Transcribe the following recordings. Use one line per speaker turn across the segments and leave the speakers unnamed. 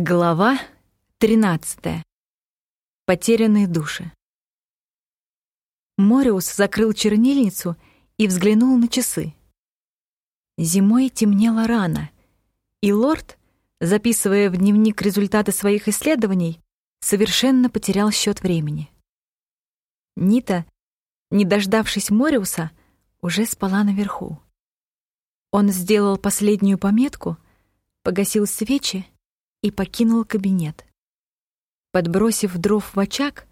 Глава 13. Потерянные души. Мориус закрыл чернильницу и взглянул на часы. Зимой темнело рано, и лорд, записывая в дневник результаты своих исследований, совершенно потерял счет времени. Нита, не дождавшись Мориуса, уже спала наверху. Он сделал последнюю пометку, погасил свечи и покинул кабинет. Подбросив дров в очаг,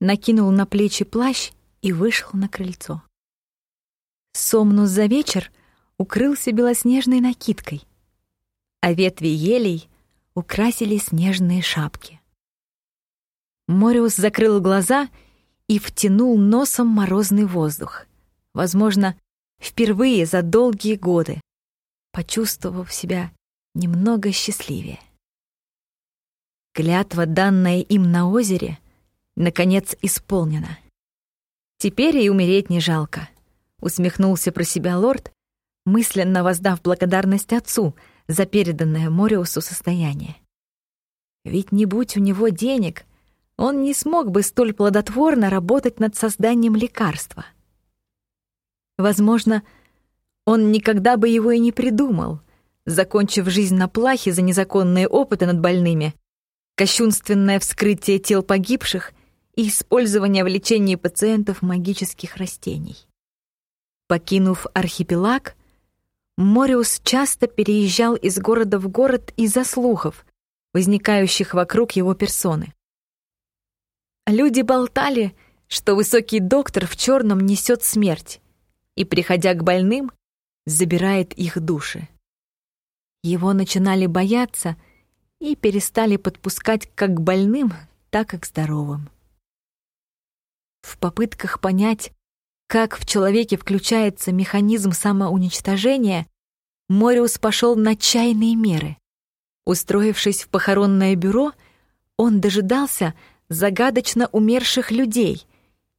накинул на плечи плащ и вышел на крыльцо. Сомнус за вечер укрылся белоснежной накидкой, а ветви елей украсили снежные шапки. Мориус закрыл глаза и втянул носом морозный воздух. Возможно, впервые за долгие годы, почувствовав себя немного счастливее. Клятва, данная им на озере, наконец исполнена. Теперь и умереть не жалко, усмехнулся про себя лорд, мысленно воздав благодарность отцу за переданное Мориусу состояние. Ведь не будь у него денег, он не смог бы столь плодотворно работать над созданием лекарства. Возможно, он никогда бы его и не придумал, закончив жизнь на плахе за незаконные опыты над больными — кощунственное вскрытие тел погибших и использование в лечении пациентов магических растений. Покинув архипелаг, Мориус часто переезжал из города в город из-за слухов, возникающих вокруг его персоны. Люди болтали, что высокий доктор в черном несет смерть и, приходя к больным, забирает их души. Его начинали бояться — и перестали подпускать как к больным, так и к здоровым. В попытках понять, как в человеке включается механизм самоуничтожения, Мориус пошел на чайные меры. Устроившись в похоронное бюро, он дожидался загадочно умерших людей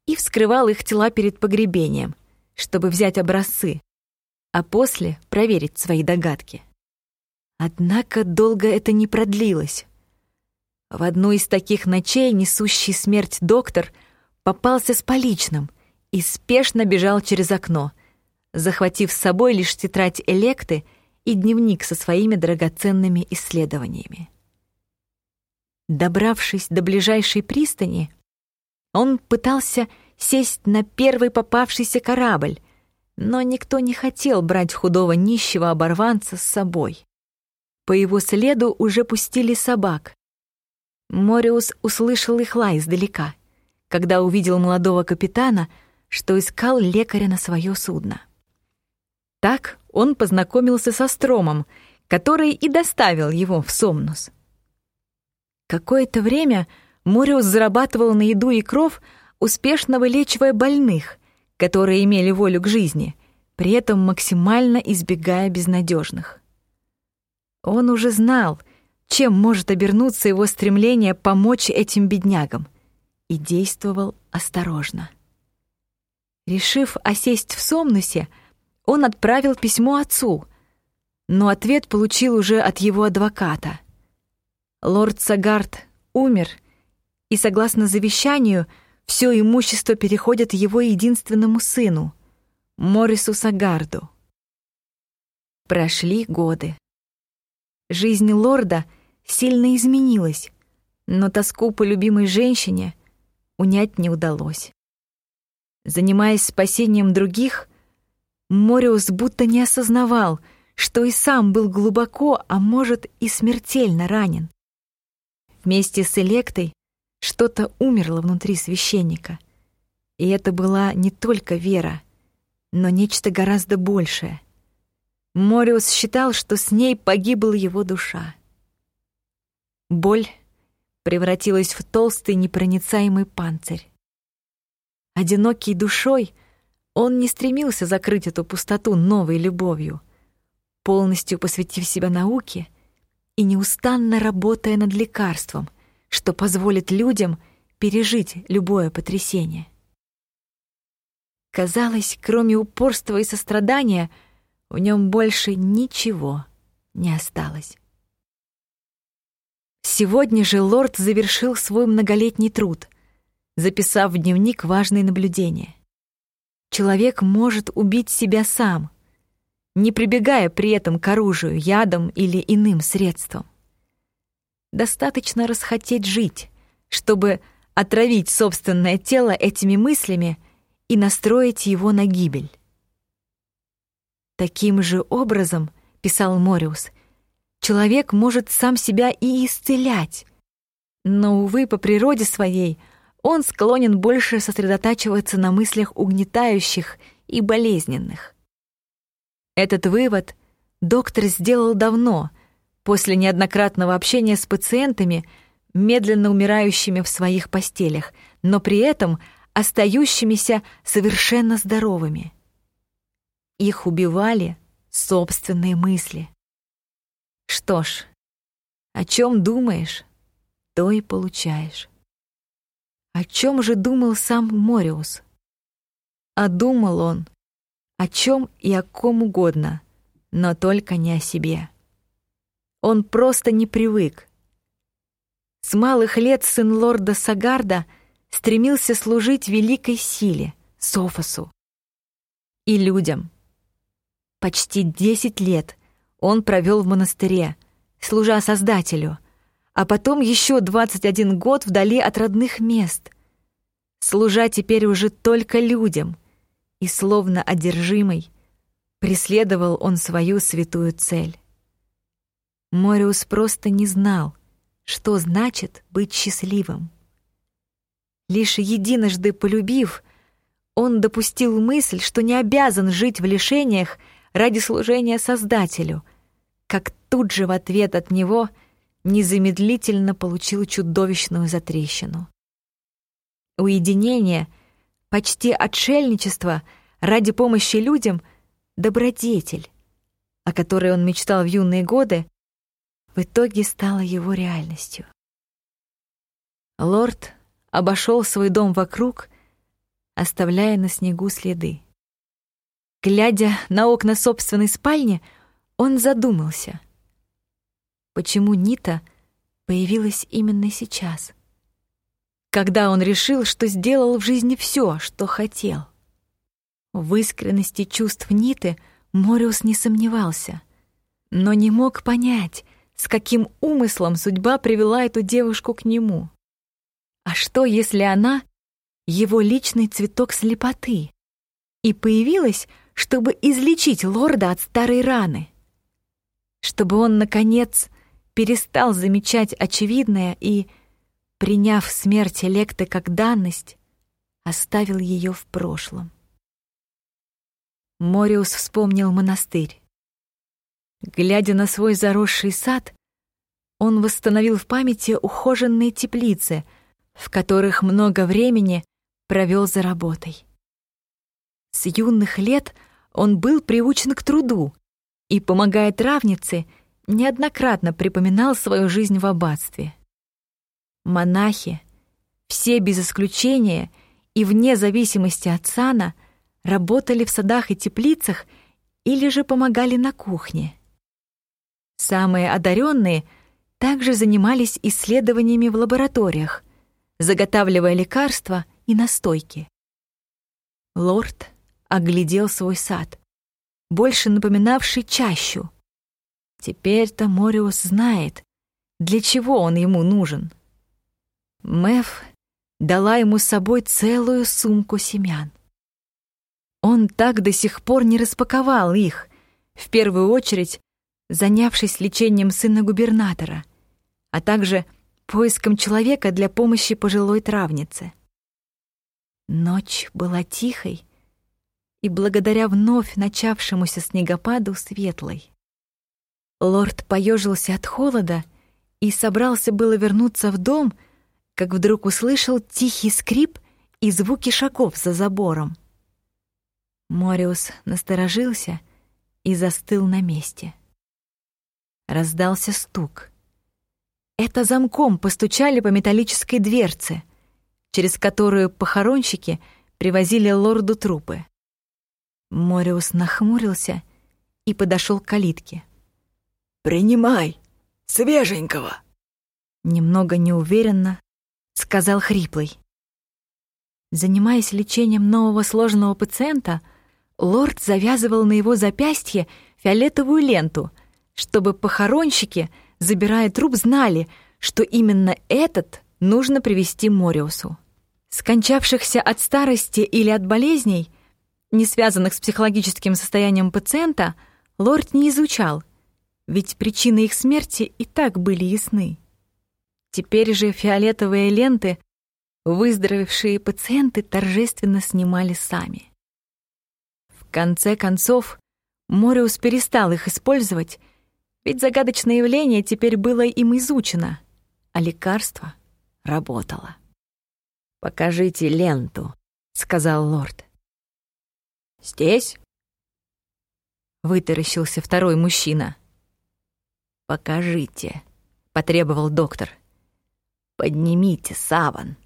и вскрывал их тела перед погребением, чтобы взять образцы, а после проверить свои догадки. Однако долго это не продлилось. В одну из таких ночей несущий смерть доктор попался с поличным и спешно бежал через окно, захватив с собой лишь тетрадь Электы и дневник со своими драгоценными исследованиями. Добравшись до ближайшей пристани, он пытался сесть на первый попавшийся корабль, но никто не хотел брать худого нищего оборванца с собой. По его следу уже пустили собак. Мориус услышал их лай издалека, когда увидел молодого капитана, что искал лекаря на свое судно. Так он познакомился со Стромом, который и доставил его в Сомнус. Какое-то время Мориус зарабатывал на еду и кров, успешно вылечивая больных, которые имели волю к жизни, при этом максимально избегая безнадежных. Он уже знал, чем может обернуться его стремление помочь этим беднягам, и действовал осторожно. Решив осесть в Сомнусе, он отправил письмо отцу, но ответ получил уже от его адвоката. Лорд Сагард умер, и, согласно завещанию, все имущество переходит его единственному сыну, Морису Сагарду. Прошли годы. Жизнь лорда сильно изменилась, но тоску по любимой женщине унять не удалось. Занимаясь спасением других, Мориус будто не осознавал, что и сам был глубоко, а может и смертельно ранен. Вместе с Электой что-то умерло внутри священника. И это была не только вера, но нечто гораздо большее — Мориус считал, что с ней погибла его душа. Боль превратилась в толстый непроницаемый панцирь. Одинокий душой, он не стремился закрыть эту пустоту новой любовью, полностью посвятив себя науке и неустанно работая над лекарством, что позволит людям пережить любое потрясение. Казалось, кроме упорства и сострадания — в нем больше ничего не осталось. Сегодня же лорд завершил свой многолетний труд, записав в дневник важные наблюдения. Человек может убить себя сам, не прибегая при этом к оружию, ядам или иным средствам. Достаточно расхотеть жить, чтобы отравить собственное тело этими мыслями и настроить его на гибель. Таким же образом, писал Мориус, человек может сам себя и исцелять. Но, увы, по природе своей он склонен больше сосредотачиваться на мыслях угнетающих и болезненных. Этот вывод доктор сделал давно, после неоднократного общения с пациентами, медленно умирающими в своих постелях, но при этом остающимися совершенно здоровыми. Их убивали собственные мысли. Что ж, о чем думаешь, то и получаешь. О чем же думал сам Мориус? А думал он о чем и о ком угодно, но только не о себе. Он просто не привык. С малых лет сын лорда Сагарда стремился служить великой силе, Софосу, и людям. Почти десять лет он провел в монастыре, служа Создателю, а потом еще 21 год вдали от родных мест, служа теперь уже только людям, и словно одержимый преследовал он свою святую цель. Мориус просто не знал, что значит быть счастливым. Лишь единожды полюбив, он допустил мысль, что не обязан жить в лишениях ради служения Создателю, как тут же в ответ от него незамедлительно получил чудовищную затрещину. Уединение, почти отшельничество ради помощи людям — добродетель, о которой он мечтал в юные годы, в итоге стала его реальностью. Лорд обошел свой дом вокруг, оставляя на снегу следы. Глядя на окна собственной спальни, он задумался. Почему Нита появилась именно сейчас? Когда он решил, что сделал в жизни все, что хотел. В искренности чувств Ниты Мориус не сомневался, но не мог понять, с каким умыслом судьба привела эту девушку к нему. А что, если она — его личный цветок слепоты и появилась, чтобы излечить лорда от старой раны? Чтобы он, наконец, перестал замечать очевидное и, приняв смерть Электы как данность, оставил ее в прошлом. Мориус вспомнил монастырь. Глядя на свой заросший сад, он восстановил в памяти ухоженные теплицы, в которых много времени провел за работой. С юных лет он был приучен к труду и, помогая травнице, неоднократно припоминал свою жизнь в аббатстве. Монахи, все без исключения и вне зависимости от сана, работали в садах и теплицах или же помогали на кухне. Самые одаренные также занимались исследованиями в лабораториях, заготавливая лекарства и настойки. Лорд оглядел свой сад, больше напоминавший чащу. Теперь-то Мориус знает, для чего он ему нужен. Мэв дала ему с собой целую сумку семян. Он так до сих пор не распаковал их, в первую очередь занявшись лечением сына губернатора, а также поиском человека для помощи пожилой травнице. Ночь была тихой и благодаря вновь начавшемуся снегопаду светлой. Лорд поежился от холода и собрался было вернуться в дом, как вдруг услышал тихий скрип и звуки шагов за забором. Мориус насторожился и застыл на месте. Раздался стук. Это замком постучали по металлической дверце, через которую похоронщики привозили лорду трупы. Мориус нахмурился и подошел к калитке.
«Принимай! Свеженького!»
Немного неуверенно сказал хриплый. Занимаясь лечением нового сложного пациента, лорд завязывал на его запястье фиолетовую ленту, чтобы похоронщики, забирая труп, знали, что именно этот нужно привести Мориусу. Скончавшихся от старости или от болезней, не связанных с психологическим состоянием пациента, лорд не изучал, ведь причины их смерти и так были ясны. Теперь же фиолетовые ленты выздоровевшие пациенты торжественно снимали сами. В конце концов, Мориус перестал их использовать, ведь загадочное явление теперь было им изучено, а лекарство работало. «Покажите ленту», — сказал лорд. «Здесь?» — вытаращился второй мужчина. «Покажите», — потребовал доктор. «Поднимите саван».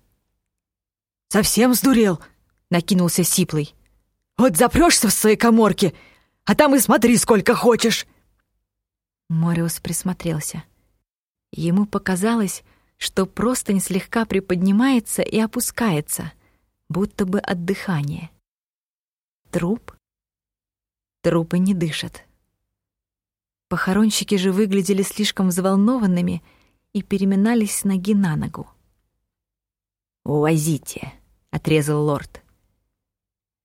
«Совсем сдурел?» — накинулся Сиплый. «Вот запрёшься в своей коморке, а там и смотри сколько хочешь!»
Мориус присмотрелся. Ему показалось, что простынь слегка приподнимается и опускается, будто бы от дыхания. Труп? Трупы не дышат. Похоронщики же выглядели слишком взволнованными и переминались с ноги на ногу.
«Увозите», — отрезал лорд.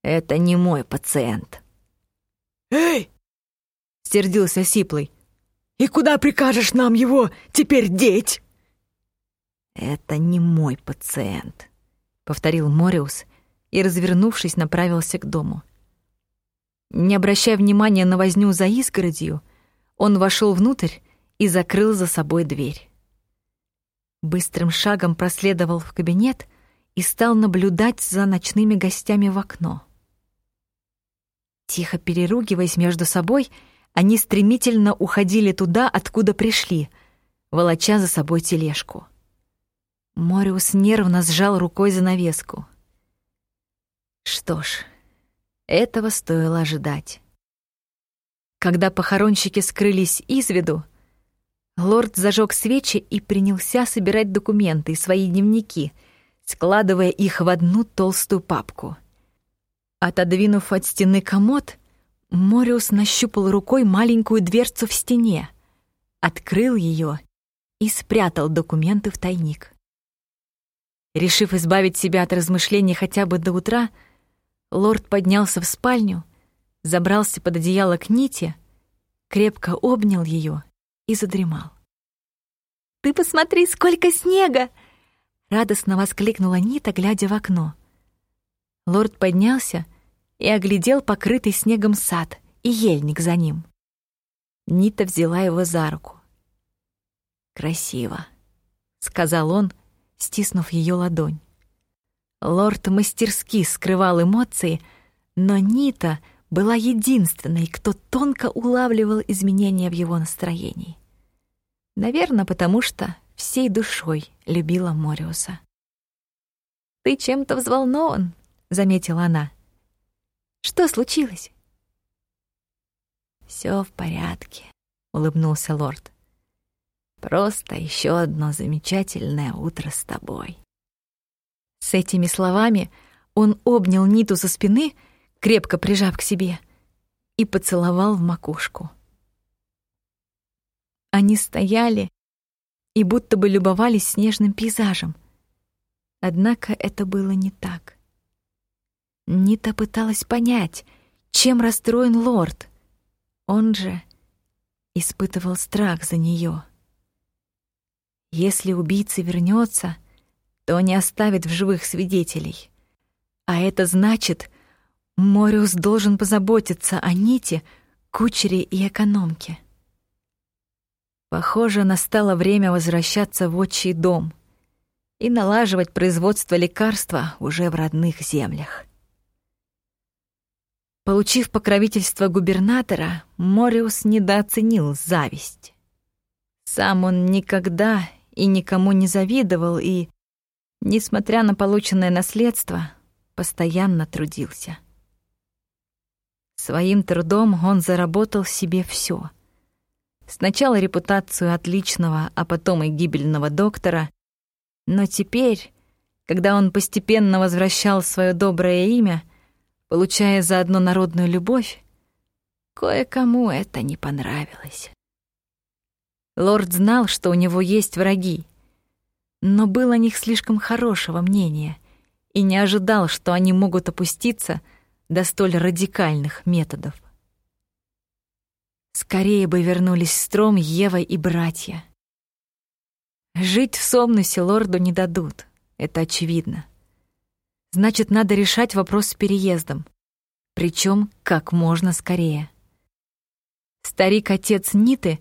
«Это не мой пациент».
«Эй!»
— сердился Сиплый.
«И куда прикажешь нам его теперь деть?»
«Это не мой пациент», —
повторил Мориус и, развернувшись, направился к дому. Не обращая внимания на возню за изгородью, он вошел внутрь и закрыл за собой дверь. Быстрым шагом проследовал в кабинет и стал наблюдать за ночными гостями в окно. Тихо переругиваясь между собой, они стремительно уходили туда, откуда пришли, волоча за собой тележку. Мориус нервно сжал рукой занавеску. Что ж, этого стоило ожидать. Когда похоронщики скрылись из виду, лорд зажег свечи и принялся собирать документы и свои дневники, складывая их в одну толстую папку. Отодвинув от стены комод, Мориус нащупал рукой маленькую дверцу в стене, открыл ее и спрятал документы в тайник. Решив избавить себя от размышлений хотя бы до утра, лорд поднялся в спальню, забрался под одеяло к Ните, крепко обнял ее и задремал. «Ты посмотри, сколько снега!» — радостно воскликнула Нита, глядя в окно. Лорд поднялся и оглядел покрытый снегом сад и ельник за ним. Нита взяла его за руку. «Красиво», — сказал он, стиснув ее ладонь. Лорд мастерски скрывал эмоции, но Нита была единственной, кто тонко улавливал изменения в его настроении. Наверное, потому что всей душой любила Мориуса. «Ты чем-то взволнован», — заметила она. «Что случилось?» Все в порядке», — улыбнулся лорд. Просто еще одно замечательное утро с тобой. С этими словами он обнял Ниту со спины, крепко прижав к себе, и поцеловал в макушку. Они стояли и будто бы любовались снежным пейзажем. Однако это было не так. Нита пыталась понять, чем расстроен лорд. Он же испытывал страх за нее. Если убийца вернется, то не оставит в живых свидетелей. А это значит, Мориус должен позаботиться о Ните, кучере и экономке. Похоже, настало время возвращаться в отчий дом и налаживать производство лекарства уже в родных землях. Получив покровительство губернатора, Мориус недооценил зависть. Сам он никогда и никому не завидовал, и, несмотря на полученное наследство, постоянно трудился. Своим трудом он заработал себе все: Сначала репутацию отличного, а потом и гибельного доктора, но теперь, когда он постепенно возвращал свое доброе имя, получая заодно народную любовь, кое-кому это не понравилось. Лорд знал, что у него есть враги, но был о них слишком хорошего мнения и не ожидал, что они могут опуститься до столь радикальных методов. Скорее бы вернулись Стром, Ева и братья. Жить в Сомнусе лорду не дадут, это очевидно. Значит, надо решать вопрос с переездом, причем как можно скорее. Старик-отец Ниты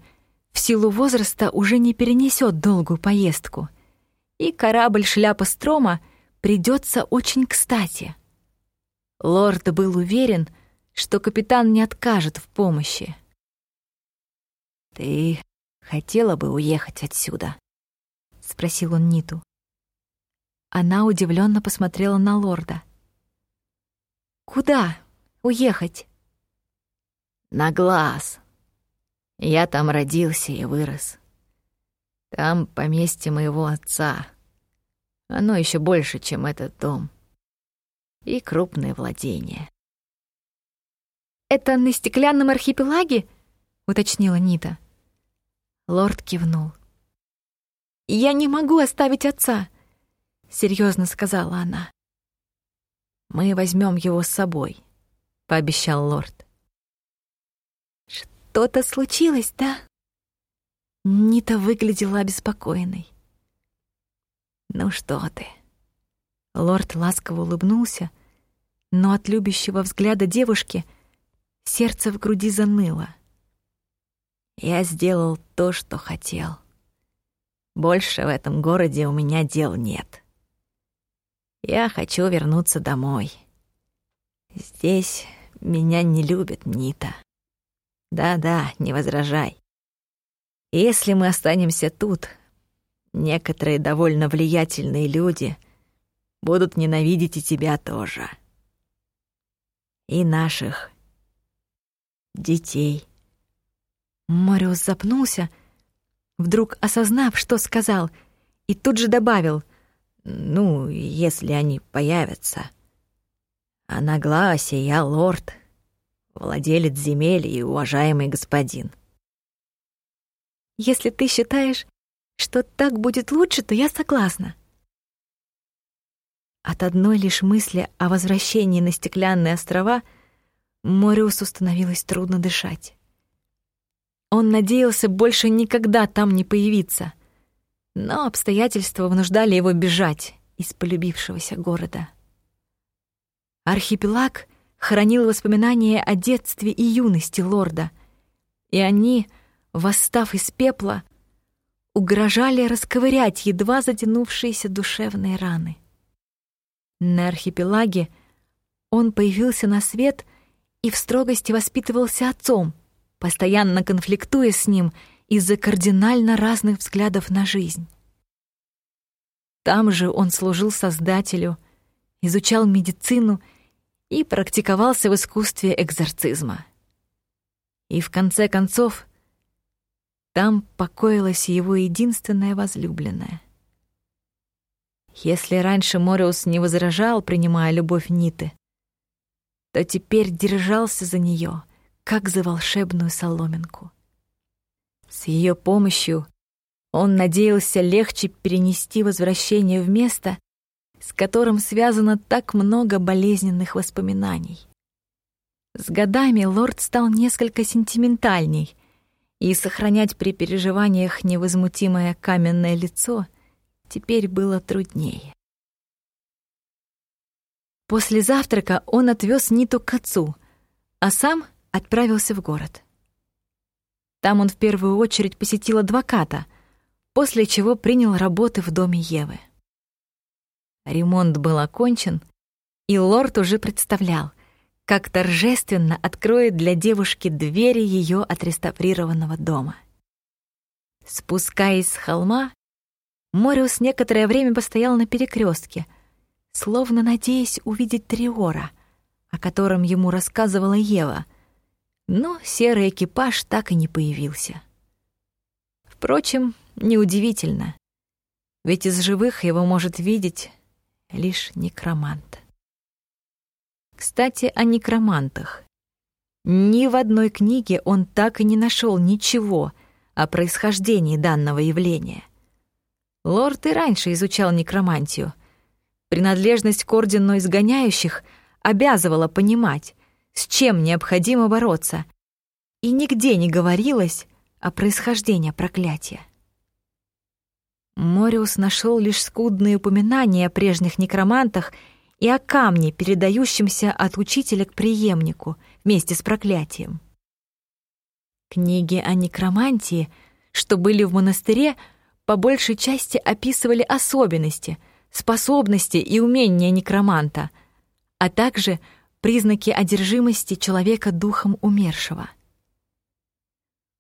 в силу возраста уже не перенесет долгую поездку, и корабль шляпа Строма придется очень кстати. Лорд был уверен, что капитан не откажет в помощи.
«Ты хотела бы уехать отсюда?» — спросил он Ниту.
Она удивленно посмотрела на лорда. «Куда уехать?»
«На глаз. Я там родился и вырос. Там поместье моего отца. Оно еще больше, чем этот дом. И крупные владения».
«Это на стеклянном архипелаге?» — уточнила Нита. Лорд кивнул. «Я не могу оставить отца», — серьезно сказала она.
«Мы возьмем его с собой», — пообещал лорд.
«Что-то случилось, да?» Нита выглядела обеспокоенной.
«Ну что ты?»
Лорд ласково улыбнулся, но от любящего взгляда девушки сердце в груди заныло.
Я сделал то, что хотел. Больше в этом городе у меня дел нет. Я хочу вернуться домой. Здесь меня не любит Нита. Да-да, не возражай. Если мы останемся тут, некоторые довольно влиятельные люди будут ненавидеть и тебя тоже. И наших детей.
Мориус запнулся, вдруг осознав, что сказал, и тут же добавил,
«Ну, если они появятся. А на я лорд, владелец земель и уважаемый господин».
«Если ты считаешь, что так будет лучше, то я согласна». От одной лишь мысли о возвращении на стеклянные острова Мориусу становилось трудно дышать. Он надеялся больше никогда там не появиться. Но обстоятельства вынуждали его бежать из полюбившегося города. Архипелаг хранил воспоминания о детстве и юности лорда, и они, восстав из пепла, угрожали расковырять едва затянувшиеся душевные раны. На архипелаге он появился на свет и в строгости воспитывался отцом — постоянно конфликтуя с ним из-за кардинально разных взглядов на жизнь. Там же он служил Создателю, изучал медицину и практиковался в искусстве экзорцизма. И в конце концов там покоилась его единственная возлюбленная. Если раньше Мориус не возражал, принимая любовь Ниты, то теперь держался за нее — как за волшебную соломинку. С ее помощью он надеялся легче перенести возвращение в место, с которым связано так много болезненных воспоминаний. С годами лорд стал несколько сентиментальней, и сохранять при переживаниях невозмутимое каменное лицо теперь было труднее. После завтрака он отвез Ниту к отцу, а сам — отправился в город. Там он в первую очередь посетил адвоката, после чего принял работы в доме Евы. Ремонт был окончен, и лорд уже представлял, как торжественно откроет для девушки двери ее отреставрированного дома. Спускаясь с холма, Мориус некоторое время постоял на перекрестке, словно надеясь увидеть Триора, о котором ему рассказывала Ева — но серый экипаж так и не появился. Впрочем, неудивительно, ведь из живых его может видеть лишь некромант. Кстати, о некромантах. Ни в одной книге он так и не нашел ничего о происхождении данного явления. Лорд и раньше изучал некромантию. Принадлежность к ордену изгоняющих обязывала понимать, с чем необходимо бороться, и нигде не говорилось о происхождении проклятия. Мориус нашел лишь скудные упоминания о прежних некромантах и о камне, передающемся от учителя к преемнику вместе с проклятием. Книги о некромантии, что были в монастыре, по большей части описывали особенности, способности и умения некроманта, а также признаки одержимости человека духом умершего.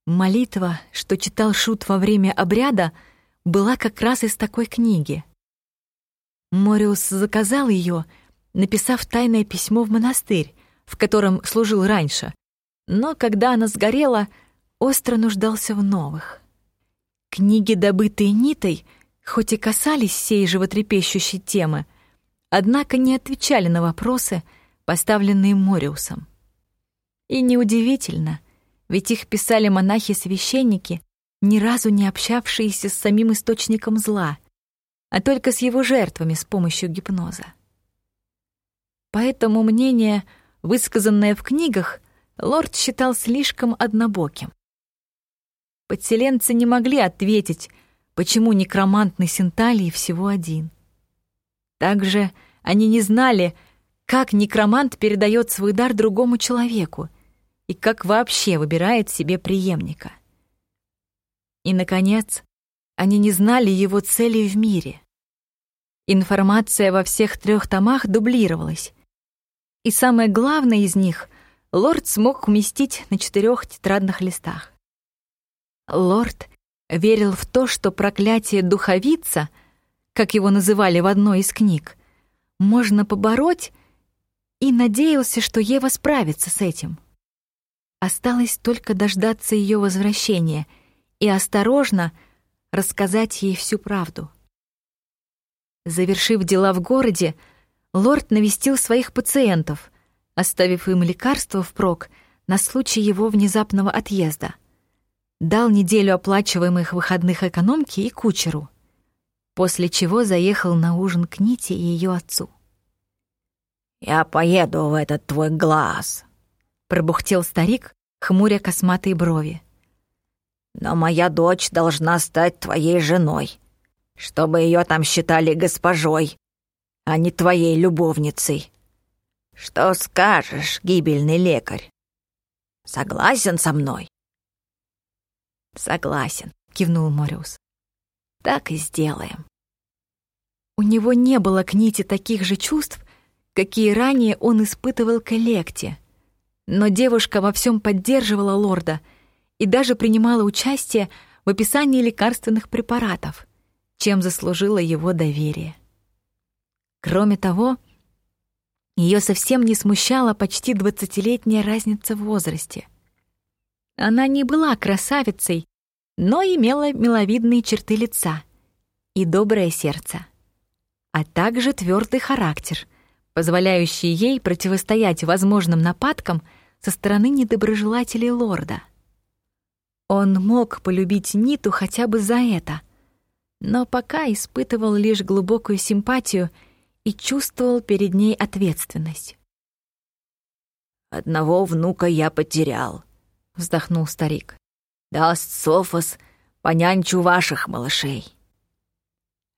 Молитва, что читал Шут во время обряда, была как раз из такой книги. Мориус заказал ее, написав тайное письмо в монастырь, в котором служил раньше, но когда она сгорела, остро нуждался в новых. Книги, добытые Нитой, хоть и касались сей животрепещущей темы, однако не отвечали на вопросы, поставленные Мориусом. И неудивительно, ведь их писали монахи-священники, ни разу не общавшиеся с самим источником зла — а только с его жертвами с помощью гипноза. Поэтому мнение, высказанное в книгах, лорд считал слишком однобоким. Подселенцы не могли ответить, почему некромант на Синталии всего один. Также они не знали, как некромант передает свой дар другому человеку и как вообще выбирает себе преемника. И, наконец, они не знали его целей в мире. Информация во всех трех томах дублировалась. И самое главное из них лорд смог уместить на четырех тетрадных листах. Лорд верил в то, что проклятие духовица, как его называли в одной из книг, можно побороть, и надеялся, что Ева справится с этим. Осталось только дождаться ее возвращения и осторожно — рассказать ей всю правду. Завершив дела в городе, лорд навестил своих пациентов, оставив им лекарства впрок на случай его внезапного отъезда. Дал неделю оплачиваемых выходных экономки и кучеру, после чего заехал на ужин к Ните и ее отцу.
«Я поеду в этот твой глаз», — пробухтел старик, хмуря косматые брови. Но моя дочь должна стать твоей женой, чтобы ее там считали госпожой, а не твоей любовницей. Что скажешь, гибельный лекарь? Согласен со мной?»
«Согласен», — кивнул Мориус. «Так и сделаем». У него не было к Ните таких же чувств, какие ранее он испытывал к Электе. Но девушка во всем поддерживала лорда — и даже принимала участие в описании лекарственных препаратов, чем заслужила его доверие. Кроме того, ее совсем не смущала почти двадцатилетняя разница в возрасте. Она не была красавицей, но имела миловидные черты лица и доброе сердце, а также твердый характер, позволяющий ей противостоять возможным нападкам со стороны недоброжелателей лорда — он мог полюбить Ниту хотя бы за это, но пока испытывал лишь глубокую симпатию и чувствовал перед ней ответственность.
«Одного внука я потерял», — вздохнул старик. «Даст Софос, понянчу ваших малышей».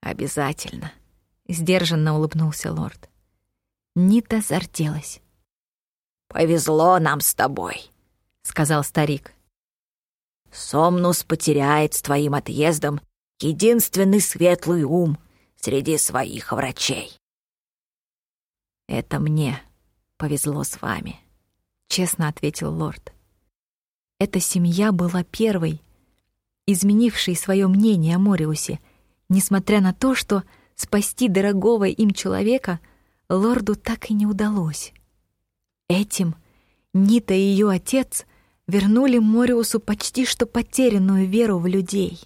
«Обязательно», — сдержанно улыбнулся лорд. Нита зарделась.
«Повезло нам с тобой», — сказал старик. Сомнус потеряет с твоим отъездом единственный светлый ум среди своих врачей.
«Это мне повезло с вами», — честно ответил лорд. Эта семья была первой, изменившей свое мнение о Мориусе, несмотря на то, что спасти дорогого им человека лорду так и не удалось. Этим Нита и ее отец вернули Мориусу почти что потерянную веру в людей.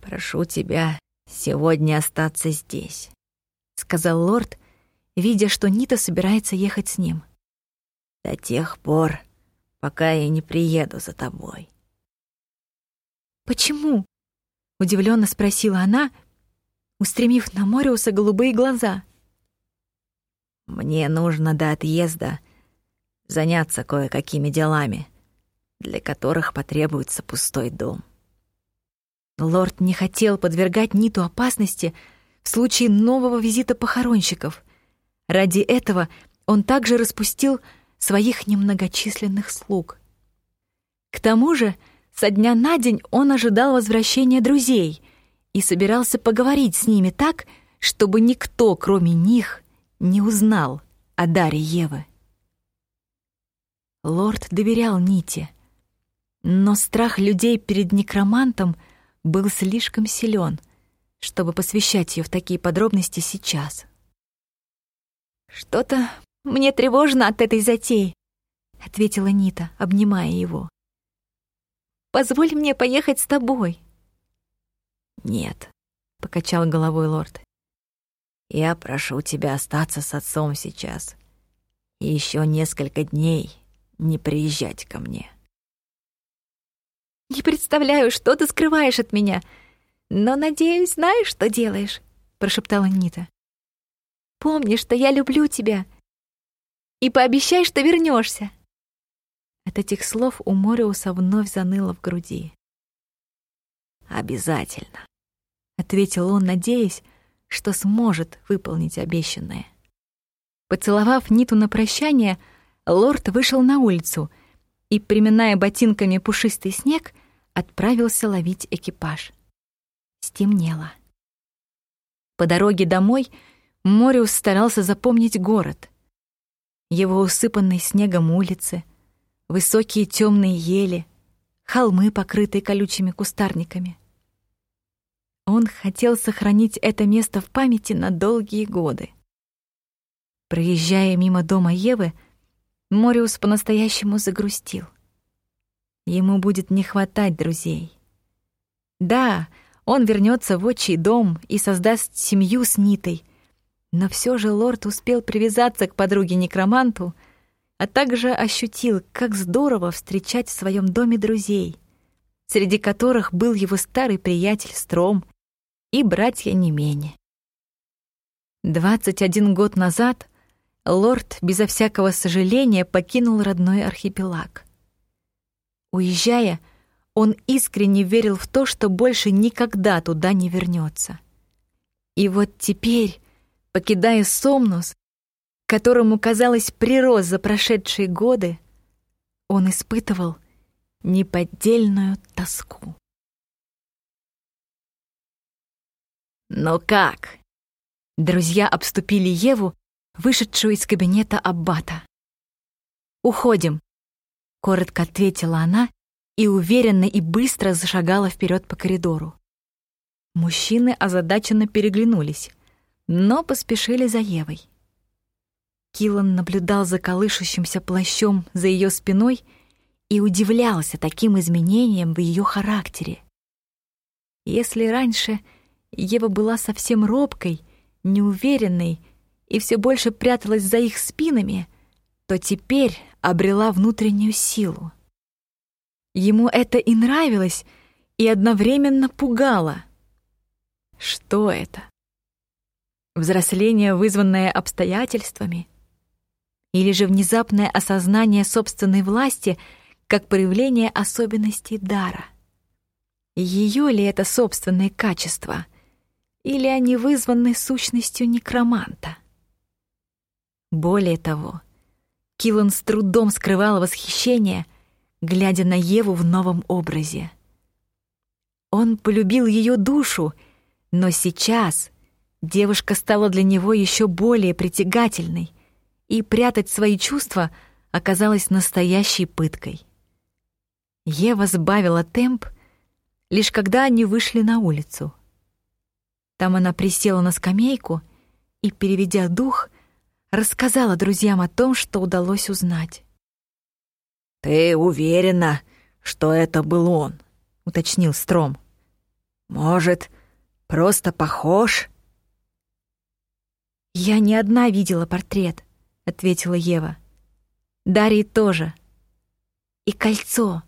«Прошу тебя сегодня остаться здесь», — сказал лорд, видя, что Нита собирается ехать с ним. «До тех пор, пока я не приеду за тобой».
«Почему?» — удивленно спросила она, устремив на Мориуса голубые глаза.
«Мне нужно до отъезда заняться кое-какими делами, для которых потребуется пустой дом».
Лорд не хотел подвергать Ниту опасности в случае нового визита похоронщиков. Ради этого он также распустил своих немногочисленных слуг. К тому же, со дня на день он ожидал возвращения друзей и собирался поговорить с ними так, чтобы никто, кроме них, не узнал о даре Евы. Лорд доверял Ните, но страх людей перед некромантом — был слишком силен, чтобы посвящать ее в такие подробности сейчас. «Что-то мне тревожно от этой затеи», — ответила Нита, обнимая его. «Позволь мне поехать с тобой».
«Нет», — покачал головой лорд. «Я прошу тебя остаться с отцом сейчас и еще несколько дней не приезжать ко мне».
Не представляю, что ты скрываешь от меня, но, надеюсь, знаешь, что делаешь», — прошептала Нита. «Помни, что я люблю тебя, и пообещай, что вернешься. От этих слов у Мориуса вновь заныло в груди.
«Обязательно», —
ответил он, надеясь, что сможет выполнить обещанное. Поцеловав Ниту на прощание, лорд вышел на улицу и, приминая ботинками пушистый снег, отправился ловить экипаж. Стемнело. По дороге домой Мориус старался запомнить город. Его усыпанные снегом улицы, высокие темные ели, холмы, покрытые колючими кустарниками. Он хотел сохранить это место в памяти на долгие годы. Проезжая мимо дома Евы, Мориус по-настоящему загрустил — Ему будет не хватать друзей. Да, он вернется в отчий дом и создаст семью с Нитой, но все же лорд успел привязаться к подруге-некроманту, а также ощутил, как здорово встречать в своем доме друзей, среди которых был его старый приятель Стром и братья не менее. Двадцать один год назад лорд безо всякого сожаления покинул родной архипелаг — Уезжая, он искренне верил в то, что больше никогда туда не вернется. И вот теперь, покидая Сомнус, которому, казалось, прирос за прошедшие годы, он испытывал неподдельную тоску.
«Но как?»
Друзья обступили Еву, вышедшую из кабинета Аббата. «Уходим», коротко ответила она и уверенно и быстро зашагала вперед по коридору. Мужчины озадаченно переглянулись, но поспешили за Евой. Килан наблюдал за колышущимся плащом за ее спиной и удивлялся таким изменениям в ее характере. Если раньше Ева была совсем робкой, неуверенной и все больше пряталась за их спинами, то теперь обрела внутреннюю силу. Ему это и нравилось, и одновременно пугало. Что это? Взросление, вызванное обстоятельствами? Или же внезапное осознание собственной власти как проявление особенностей дара? Ее ли это собственные качества? Или они вызваны сущностью некроманта? Более того, Киллан с трудом скрывал восхищение, глядя на Еву в новом образе. Он полюбил ее душу, но сейчас девушка стала для него еще более притягательной, и прятать свои чувства оказалось настоящей пыткой. Ева сбавила темп, лишь когда они вышли на улицу. Там она присела на скамейку и, переведя дух, рассказала друзьям о том, что удалось узнать.
«Ты уверена, что это был он?» — уточнил Стром. Может, просто похож?»
«Я не одна видела портрет», — ответила Ева. «Дарья тоже. И кольцо.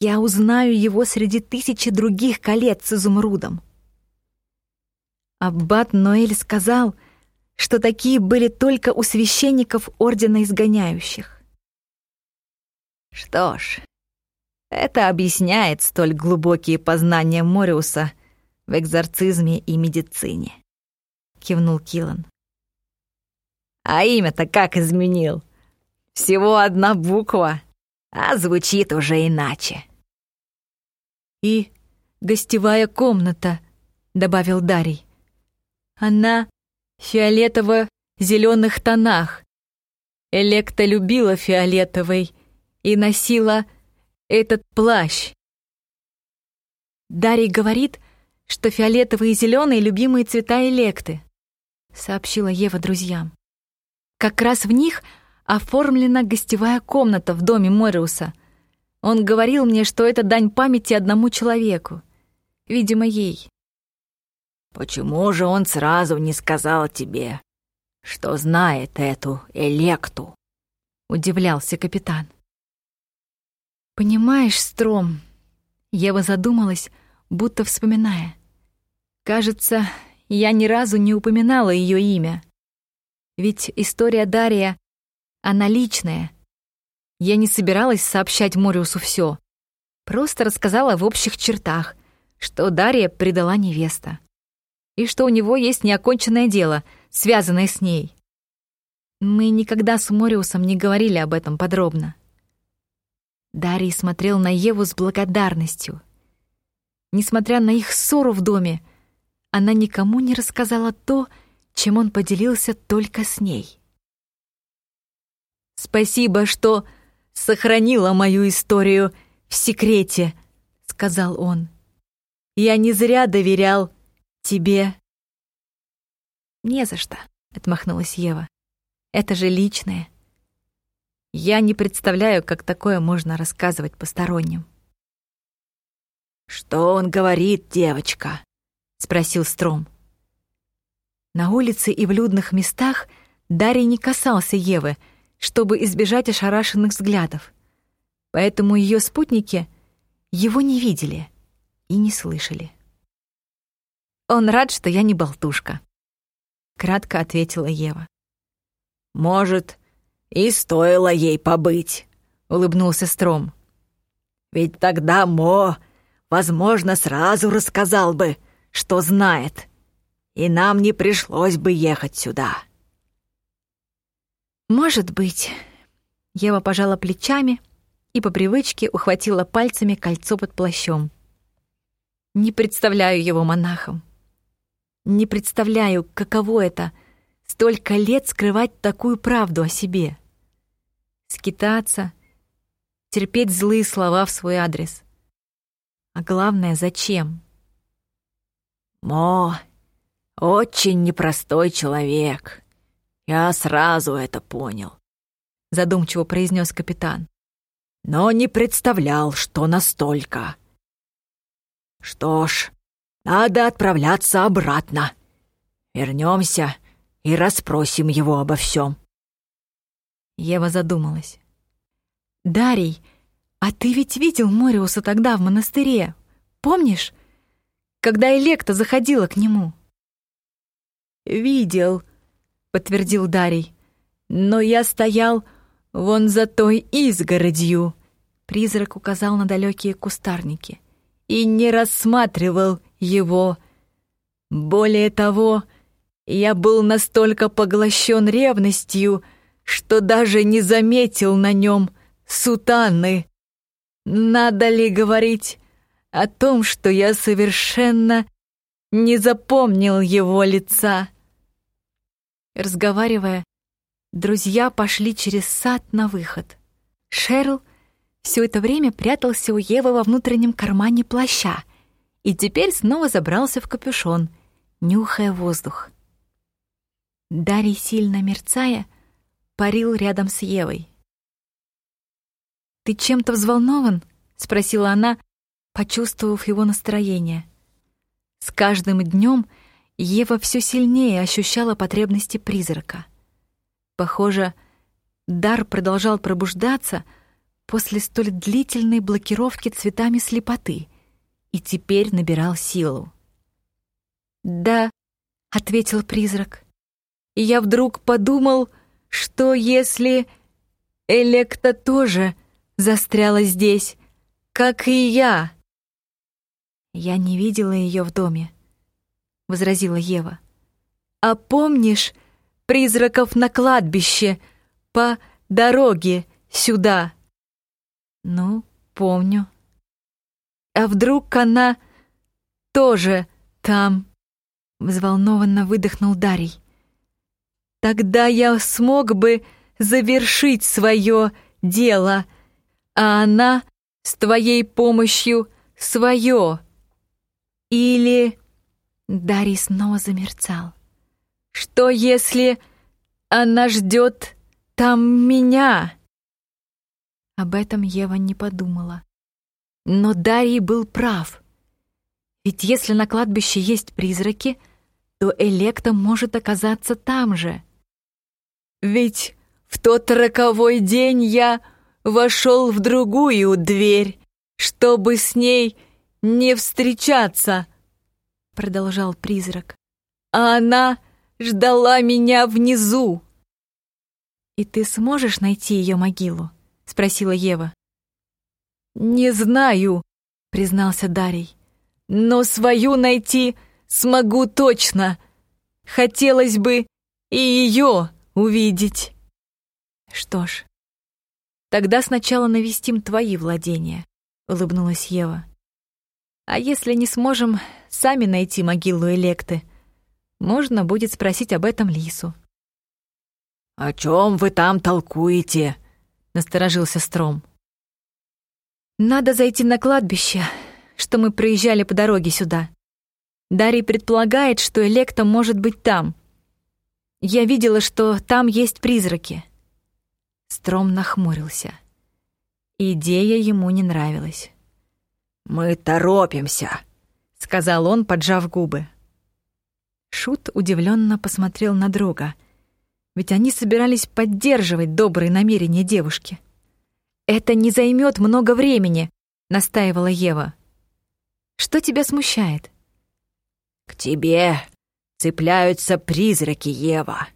Я узнаю его среди тысячи других колец с изумрудом». Аббат Ноэль сказал, что такие были только у священников Ордена Изгоняющих. Что ж, это объясняет столь глубокие познания Мориуса в экзорцизме и медицине. Кивнул Килан. А имя-то как изменил? Всего одна буква, а звучит уже иначе. И гостевая комната, добавил Дарий. Она фиолетово-зеленых тонах. Электа любила фиолетовый и носила этот плащ. Дарий говорит, что фиолетовый и зеленый — любимые цвета Электы, сообщила Ева друзьям. Как раз в них оформлена гостевая комната в доме Мориуса. Он говорил мне, что это дань памяти одному человеку, видимо, ей.
«Почему же он сразу не сказал тебе, что знает эту Электу?» — удивлялся капитан.
«Понимаешь, Стром...» Ева задумалась, будто вспоминая. «Кажется, я ни разу не упоминала ее имя. Ведь история Дария, она личная. Я не собиралась сообщать Мориусу все. Просто рассказала в общих чертах, что Дарья предала невеста. И что у него есть неоконченное дело, связанное с ней. Мы никогда с Мориусом не говорили об этом подробно. Дарий смотрел на Еву с благодарностью. Несмотря на их ссору в доме, она никому не рассказала то, чем он поделился только с ней. «Спасибо, что сохранила мою историю в секрете», — сказал он. «Я не зря доверял тебе». «Не за что», — отмахнулась Ева. «Это же личное». Я не представляю, как такое можно рассказывать посторонним.
«Что он говорит, девочка?» — спросил Стром.
На улице и в людных местах Дарья не касался Евы, чтобы избежать ошарашенных взглядов. Поэтому ее спутники его не видели и не слышали. «Он рад, что я не болтушка», — кратко ответила Ева.
«Может, «И стоило ей побыть», — улыбнулся Стром. «Ведь тогда Мо, возможно, сразу рассказал бы, что знает, и нам не пришлось бы ехать сюда».
«Может быть». Ева пожала плечами и по привычке ухватила пальцами кольцо под плащом. «Не представляю его монахом. Не представляю, каково это — столько лет скрывать такую правду о себе» скитаться, терпеть злые слова в свой адрес. А главное, зачем?
Мо, очень непростой человек. Я сразу это понял, задумчиво произнес капитан. Но не представлял, что настолько. Что ж, надо отправляться обратно. Вернемся и расспросим его обо всем.
Ева задумалась. «Дарий, а ты ведь видел Мориуса тогда в монастыре, помнишь? Когда Электа заходила к нему?» «Видел», — подтвердил Дарий. «Но я стоял вон за той изгородью», — призрак указал на далекие кустарники, «и не рассматривал его. Более того, я был настолько поглощен ревностью, — что даже не заметил на нем сутаны. Надо ли говорить о том, что я совершенно не запомнил его лица? Разговаривая, друзья пошли через сад на выход. Шерл все это время прятался у Евы во внутреннем кармане плаща и теперь снова забрался в капюшон, нюхая воздух. Дарий, сильно мерцая, парил рядом с Евой. «Ты чем-то взволнован?» — спросила она, почувствовав его настроение. С каждым днем Ева все сильнее ощущала потребности призрака. Похоже, дар продолжал пробуждаться после столь длительной блокировки цветами слепоты и теперь набирал силу. «Да», — ответил призрак, — «и я вдруг подумал, что если Электа тоже застряла здесь, как и я...» «Я не видела ее в доме», — возразила Ева. «А помнишь призраков на кладбище по дороге сюда?» «Ну, помню». «А вдруг она тоже там?» — взволнованно выдохнул Дарий. «Тогда я смог бы завершить свое дело, а она с твоей помощью свое. Или...» Дарий снова замерцал. «Что если она ждет там меня?» Об этом Ева не подумала. Но Дарий был прав. Ведь если на кладбище есть призраки, то Электа может оказаться там же. Ведь в тот роковой день я вошел в другую дверь, чтобы с ней не встречаться, продолжал призрак. А она ждала меня внизу. И ты сможешь найти ее могилу? спросила Ева. Не знаю, признался Дарий. Но свою найти смогу точно. Хотелось бы и ее увидеть. Что ж, тогда сначала навестим твои владения, улыбнулась Ева. А если не сможем сами найти могилу Электы, можно будет спросить об этом Лису.
«О чем вы там толкуете?» — насторожился Стром.
«Надо зайти на кладбище, что мы проезжали по дороге сюда. Дарий предполагает, что Электа может быть там. Я видела, что там есть призраки». Стром нахмурился. Идея ему не нравилась.
«Мы торопимся», — сказал он, поджав губы.
Шут удивленно посмотрел на друга, ведь они собирались поддерживать добрые намерения девушки. «Это не займет много времени», — настаивала Ева. «Что тебя смущает?»
«К тебе цепляются призраки, Ева.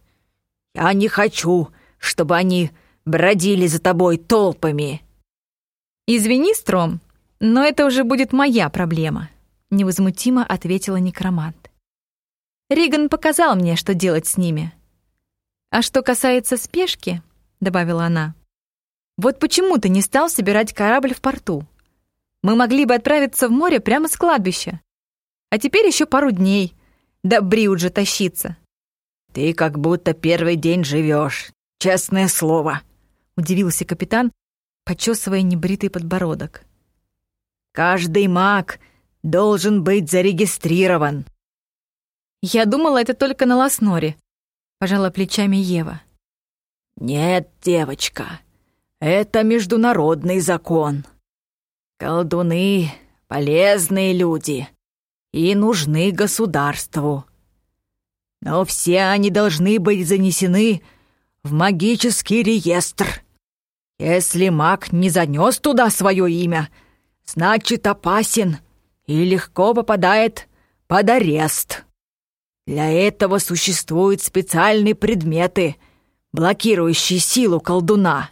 Я не хочу, чтобы они бродили за тобой толпами».
«Извини, Стром, но это уже будет моя проблема», — невозмутимо ответила некромант. «Риган показал мне, что делать с ними. А что касается спешки», — добавила она, «вот почему ты не стал собирать корабль в порту? Мы могли бы отправиться в море прямо с кладбища. А теперь еще пару дней. До Бриуджа тащиться».
«Ты как будто первый день живешь, честное слово», — удивился капитан, почесывая небритый подбородок. Каждый маг должен быть зарегистрирован.
Я думала, это только на Ласноре, пожала плечами Ева.
Нет, девочка, это международный закон. Колдуны — полезные люди и нужны государству. Но все они должны быть занесены в магический реестр. Если маг не занес туда свое имя — значит опасен и легко попадает под арест. Для этого существуют специальные предметы, блокирующие силу колдуна.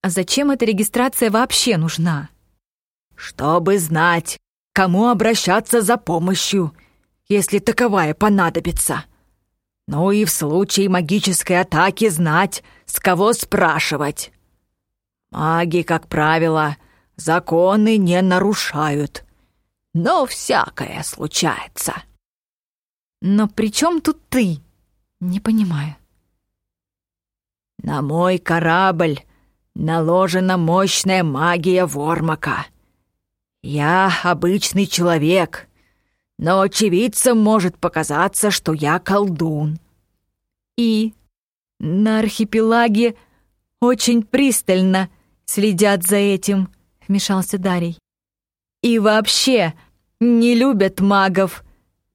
А зачем эта регистрация вообще нужна?
Чтобы знать, кому обращаться за помощью, если таковая понадобится. Ну и в случае магической атаки знать, с кого спрашивать. Маги, как правило, законы не нарушают. Но всякое случается.
Но при чем тут ты? Не понимаю.
На мой корабль наложена мощная магия Вормака. Я обычный человек, но очевидцам может показаться, что я колдун.
И на архипелаге очень пристально следят за этим», — вмешался Дарий. «И вообще, не любят магов.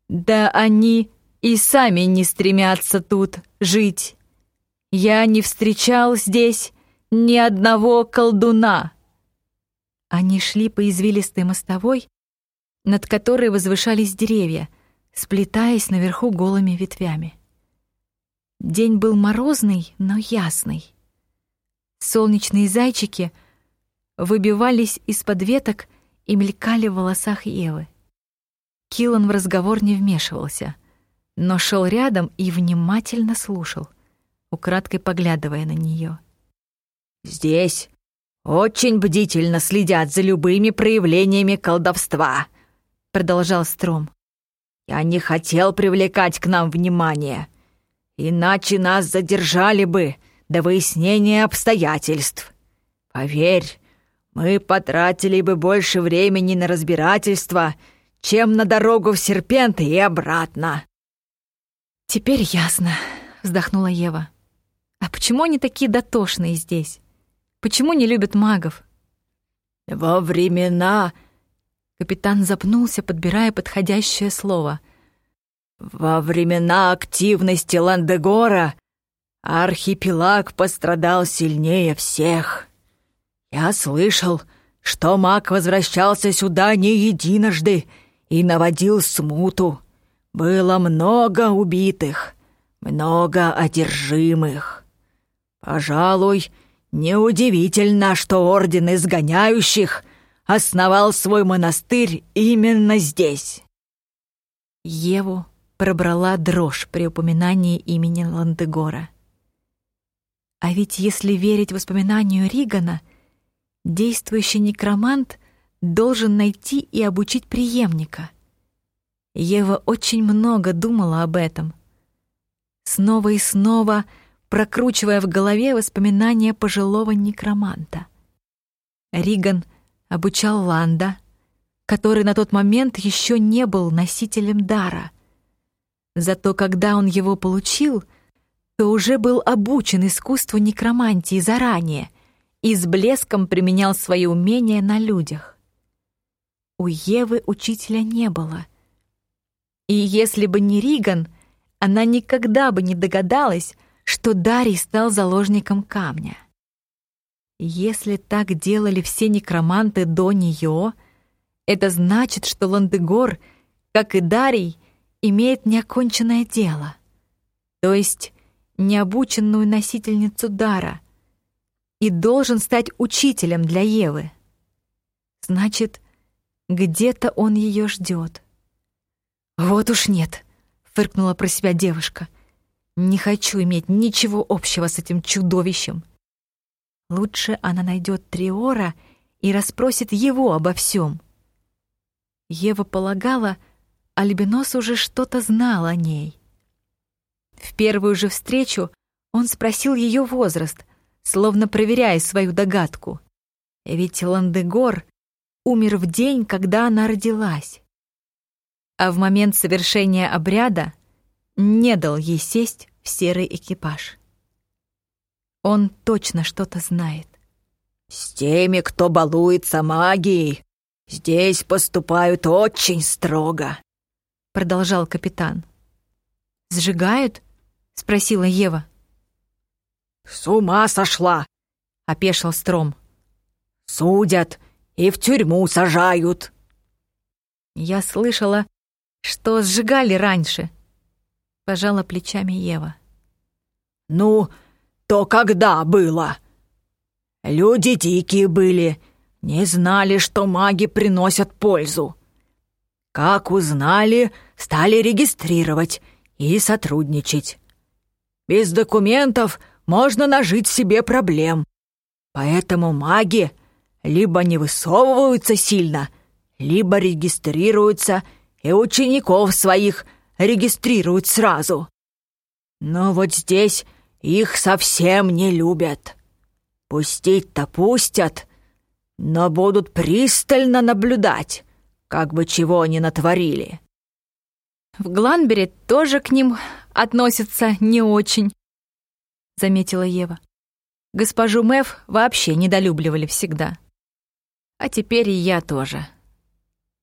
Да они и сами не стремятся тут жить. Я не встречал здесь ни одного колдуна. Они шли по извилистой мостовой, над которой возвышались деревья, сплетаясь наверху голыми ветвями. День был морозный, но ясный. Солнечные зайчики выбивались из-под веток и мелькали в волосах Евы. Киллан в разговор не вмешивался, но шел рядом и внимательно слушал, украдкой поглядывая на нее.
«Здесь очень бдительно следят за любыми проявлениями колдовства», — продолжал Стром. «Я не хотел привлекать к нам внимание, иначе нас задержали бы до выяснения обстоятельств. Поверь, мы потратили бы больше времени на разбирательство, чем на дорогу в Серпенты и обратно».
«Теперь ясно», — вздохнула Ева. «А почему они такие дотошные здесь? Почему не любят магов?»
«Во времена...»
Капитан запнулся, подбирая подходящее слово.
«Во времена активности Ландегора архипелаг пострадал сильнее всех. Я слышал, что маг возвращался сюда не единожды и наводил смуту. Было много убитых, много одержимых. Пожалуй, неудивительно, что Орден Изгоняющих основал свой монастырь именно здесь.
Еву пробрала дрожь при упоминании имени Ландегора. А ведь если верить воспоминанию Ригана, действующий некромант должен найти и обучить преемника — Ева очень много думала об этом. Снова и снова прокручивая в голове воспоминания пожилого некроманта. Риган обучал Ланда, который на тот момент еще не был носителем дара. Зато когда он его получил, то уже был обучен искусству некромантии заранее и с блеском применял свои умения на людях. У Евы учителя не было — и если бы не Риган, она никогда бы не догадалась, что Дарий стал заложником камня. Если так делали все некроманты до нее, это значит, что Ландегор, как и Дарий, имеет неоконченное дело, то есть необученную носительницу дара, и должен стать учителем для Евы. Значит, где-то он ее ждет. «Вот уж нет», — фыркнула про себя девушка. «Не хочу иметь ничего общего с этим чудовищем». Лучше она найдет Триора и расспросит его обо всем. Ева полагала, Альбинос уже что-то знал о ней. В первую же встречу он спросил ее возраст, словно проверяя свою догадку. Ведь Ландегор умер в день, когда она родилась а в момент совершения обряда не дал ей сесть в серый экипаж. Он точно что-то знает.
«С теми, кто балуется магией, здесь поступают очень строго», — продолжал капитан.
«Сжигают?» — спросила Ева.
«С ума сошла!» — опешил Стром. «Судят и в тюрьму сажают».
Я слышала, что сжигали раньше?» — пожала плечами Ева.
«Ну, то когда было? Люди дикие были, не знали, что маги приносят пользу. Как узнали, стали регистрировать и сотрудничать. Без документов можно нажить себе проблем. Поэтому маги либо не высовываются сильно, либо регистрируются и учеников своих регистрируют сразу. Но вот здесь их совсем не любят. Пустить-то пустят, но будут пристально наблюдать, как бы чего они натворили.
В Гланбере тоже к ним относятся не очень, заметила Ева. Госпожу Мэв вообще недолюбливали всегда. А теперь и я тоже.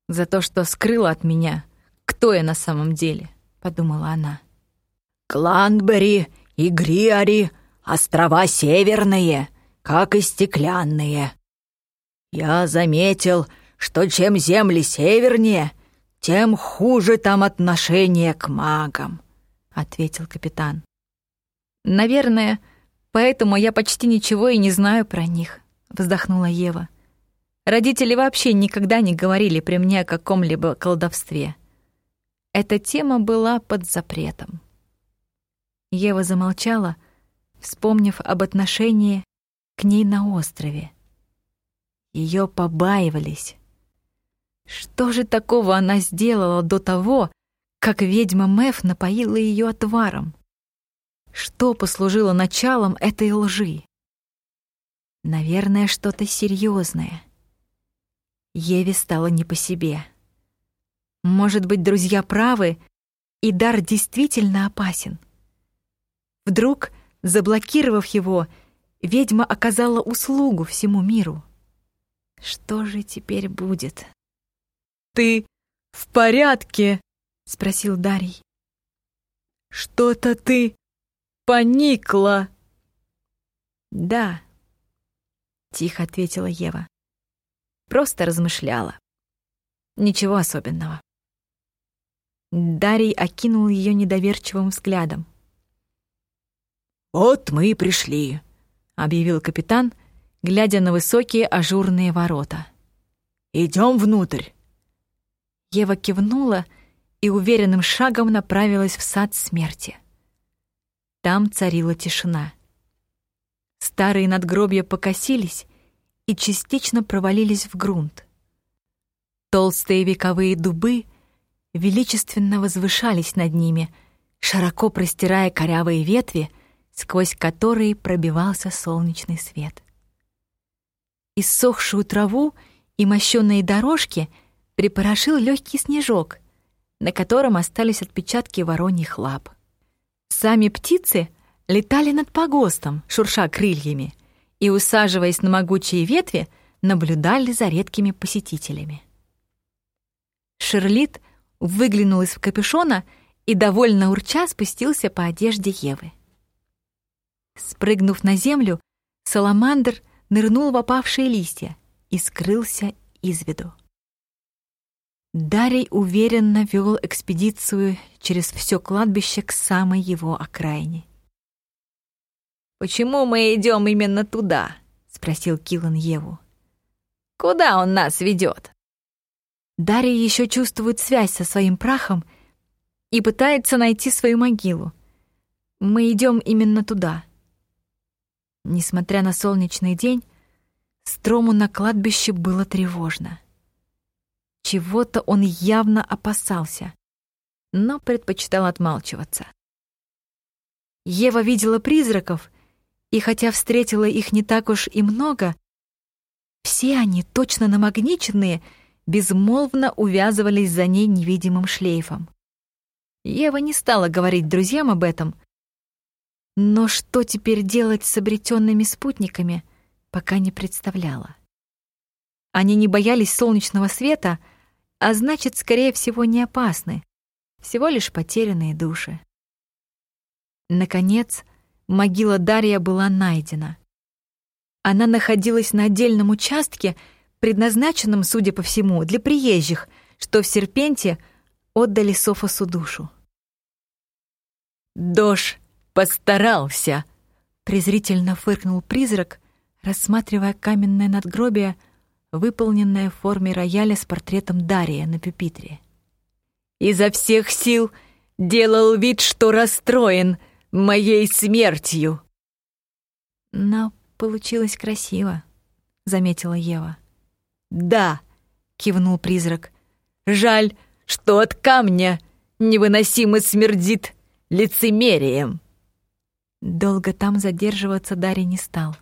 За то, что скрыла от меня, кто я на самом деле, подумала она.
Кланбери и Гриари — острова северные, как и стеклянные. Я заметил, что чем земли севернее, тем хуже там отношение к магам», — ответил капитан.
«Наверное, поэтому я почти ничего и не знаю про них», — вздохнула Ева. «Родители вообще никогда не говорили при мне о каком-либо колдовстве. Эта тема была под запретом». Ева замолчала, вспомнив об отношении к ней на острове. Ее побаивались. Что же такого она сделала до того, как ведьма Мэф напоила ее отваром? Что послужило началом этой лжи? Наверное, что-то серьезное. Еве стало не по себе. Может быть, друзья правы, и дар действительно опасен. Вдруг, заблокировав его, ведьма оказала услугу всему миру. Что же теперь будет?
«Ты в порядке?»
— спросил Дарий.
«Что-то ты поникла!»
«Да», — тихо ответила Ева. Просто размышляла. Ничего особенного. Дарий окинул ее недоверчивым взглядом.
«Вот мы и пришли», — объявил капитан, глядя на высокие ажурные ворота. «Идем внутрь».
Ева кивнула и уверенным шагом направилась в сад смерти. Там царила тишина. Старые надгробья покосились и частично провалились в грунт. Толстые вековые дубы величественно возвышались над ними, широко простирая корявые ветви, сквозь которые пробивался солнечный свет. Иссохшую траву и мощёные дорожки припорошил легкий снежок, на котором остались отпечатки вороньих лап. Сами птицы летали над погостом, шурша крыльями, и, усаживаясь на могучие ветви, наблюдали за редкими посетителями. Шерлит выглянул из капюшона и, довольно урча, спустился по одежде Евы. Спрыгнув на землю, саламандр нырнул в опавшие листья и скрылся из виду. Дарий уверенно вел экспедицию через все кладбище к самой его окраине. «Почему мы идем именно туда?» — спросил Киллан Еву. «Куда он нас ведет?» Дарий еще чувствует связь со своим прахом и пытается найти свою могилу. Мы идем именно туда. Несмотря на солнечный день, Строму на кладбище было тревожно. Чего-то он явно опасался, но предпочитал отмалчиваться. Ева видела призраков, и хотя встретила их не так уж и много, все они, точно намагниченные, безмолвно увязывались за ней невидимым шлейфом. Ева не стала говорить друзьям об этом, но что теперь делать с обретенными спутниками, пока не представляла. Они не боялись солнечного света, а значит, скорее всего, не опасны. Всего лишь потерянные души. Наконец, могила Дарья была найдена. Она находилась на отдельном участке, предназначенном, судя по всему, для приезжих, что в Серпенте отдали Софосу душу.
«Дош постарался!»
— презрительно фыркнул призрак, рассматривая каменное надгробие — выполненная в форме рояля с портретом Дария на пюпитре.
«Изо всех сил делал вид, что расстроен моей смертью!»
«Но получилось красиво», — заметила Ева.
«Да», — кивнул призрак. «Жаль, что от камня невыносимо смердит лицемерием».
Долго там задерживаться Дарий не стал.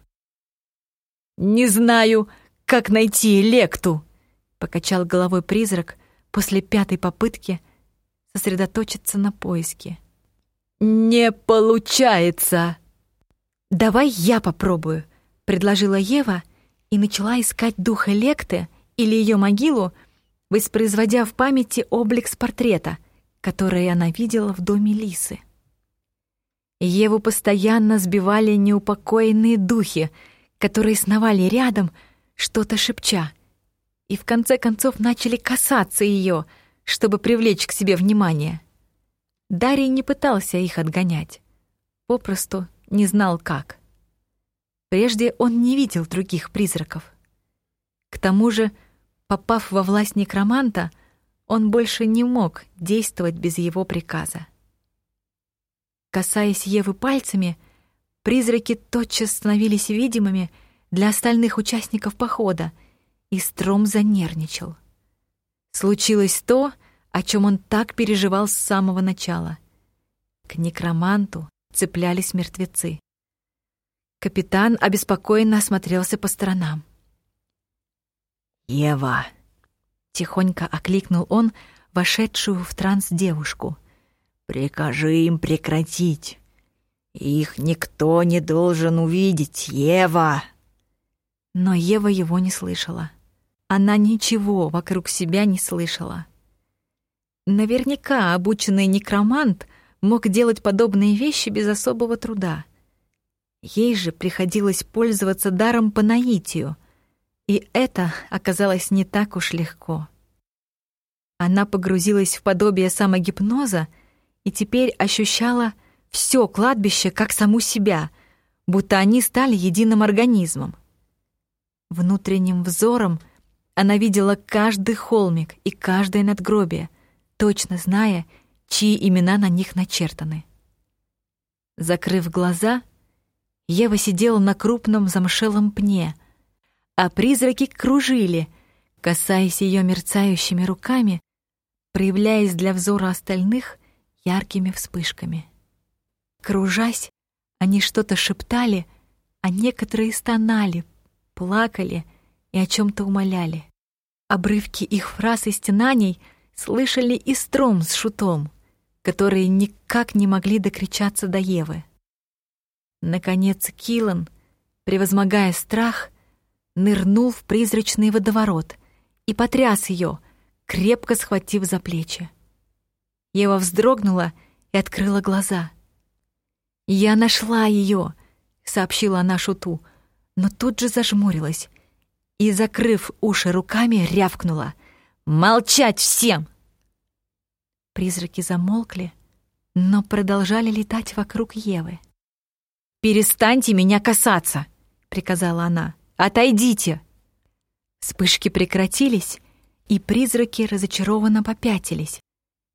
«Не знаю, как найти Лекту?»
— покачал головой призрак после пятой попытки сосредоточиться на поиске.
«Не получается!»
«Давай я попробую», — предложила Ева и начала искать духа Лекты или ее могилу воспроизводя в памяти облик с портрета, который она видела в доме Лисы. Еву постоянно сбивали неупокоенные духи, которые сновали рядом, что-то шепча, и в конце концов начали касаться ее, чтобы привлечь к себе внимание. Дарий не пытался их отгонять, попросту не знал как. Прежде он не видел других призраков. К тому же, попав во власть некроманта, он больше не мог действовать без его приказа. Касаясь Евы пальцами, призраки тотчас становились видимыми для остальных участников похода, и Стром занервничал. Случилось то, о чем он так переживал с самого начала. К некроманту цеплялись мертвецы. Капитан обеспокоенно осмотрелся по сторонам.
«Ева!» — тихонько окликнул он вошедшую в транс девушку. «Прикажи им прекратить. Их никто не должен увидеть, Ева!»
Но Ева его не слышала. Она ничего вокруг себя не слышала. Наверняка обученный некромант мог делать подобные вещи без особого труда — Ей же приходилось пользоваться даром по наитию, и это оказалось не так уж легко. Она погрузилась в подобие самогипноза и теперь ощущала все кладбище как саму себя, будто они стали единым организмом. Внутренним взором она видела каждый холмик и каждое надгробие, точно зная, чьи имена на них начертаны. Закрыв глаза — Ева сидела на крупном замшелом пне, а призраки кружили, касаясь ее мерцающими руками, проявляясь для взора остальных яркими вспышками. Кружась, они что-то шептали, а некоторые стонали, плакали и о чем то умоляли. Обрывки их фраз и стенаний слышали и стром с шутом, которые никак не могли докричаться до Евы. Наконец Килан, превозмогая страх, нырнул в призрачный водоворот и потряс ее, крепко схватив за плечи. Ева вздрогнула и открыла глаза. «Я нашла ее», — сообщила она шуту, но тут же зажмурилась и, закрыв уши руками, рявкнула. «Молчать всем!» Призраки замолкли, но продолжали летать вокруг Евы. «Перестаньте меня касаться!» — приказала она. «Отойдите!» Вспышки прекратились, и призраки разочарованно попятились,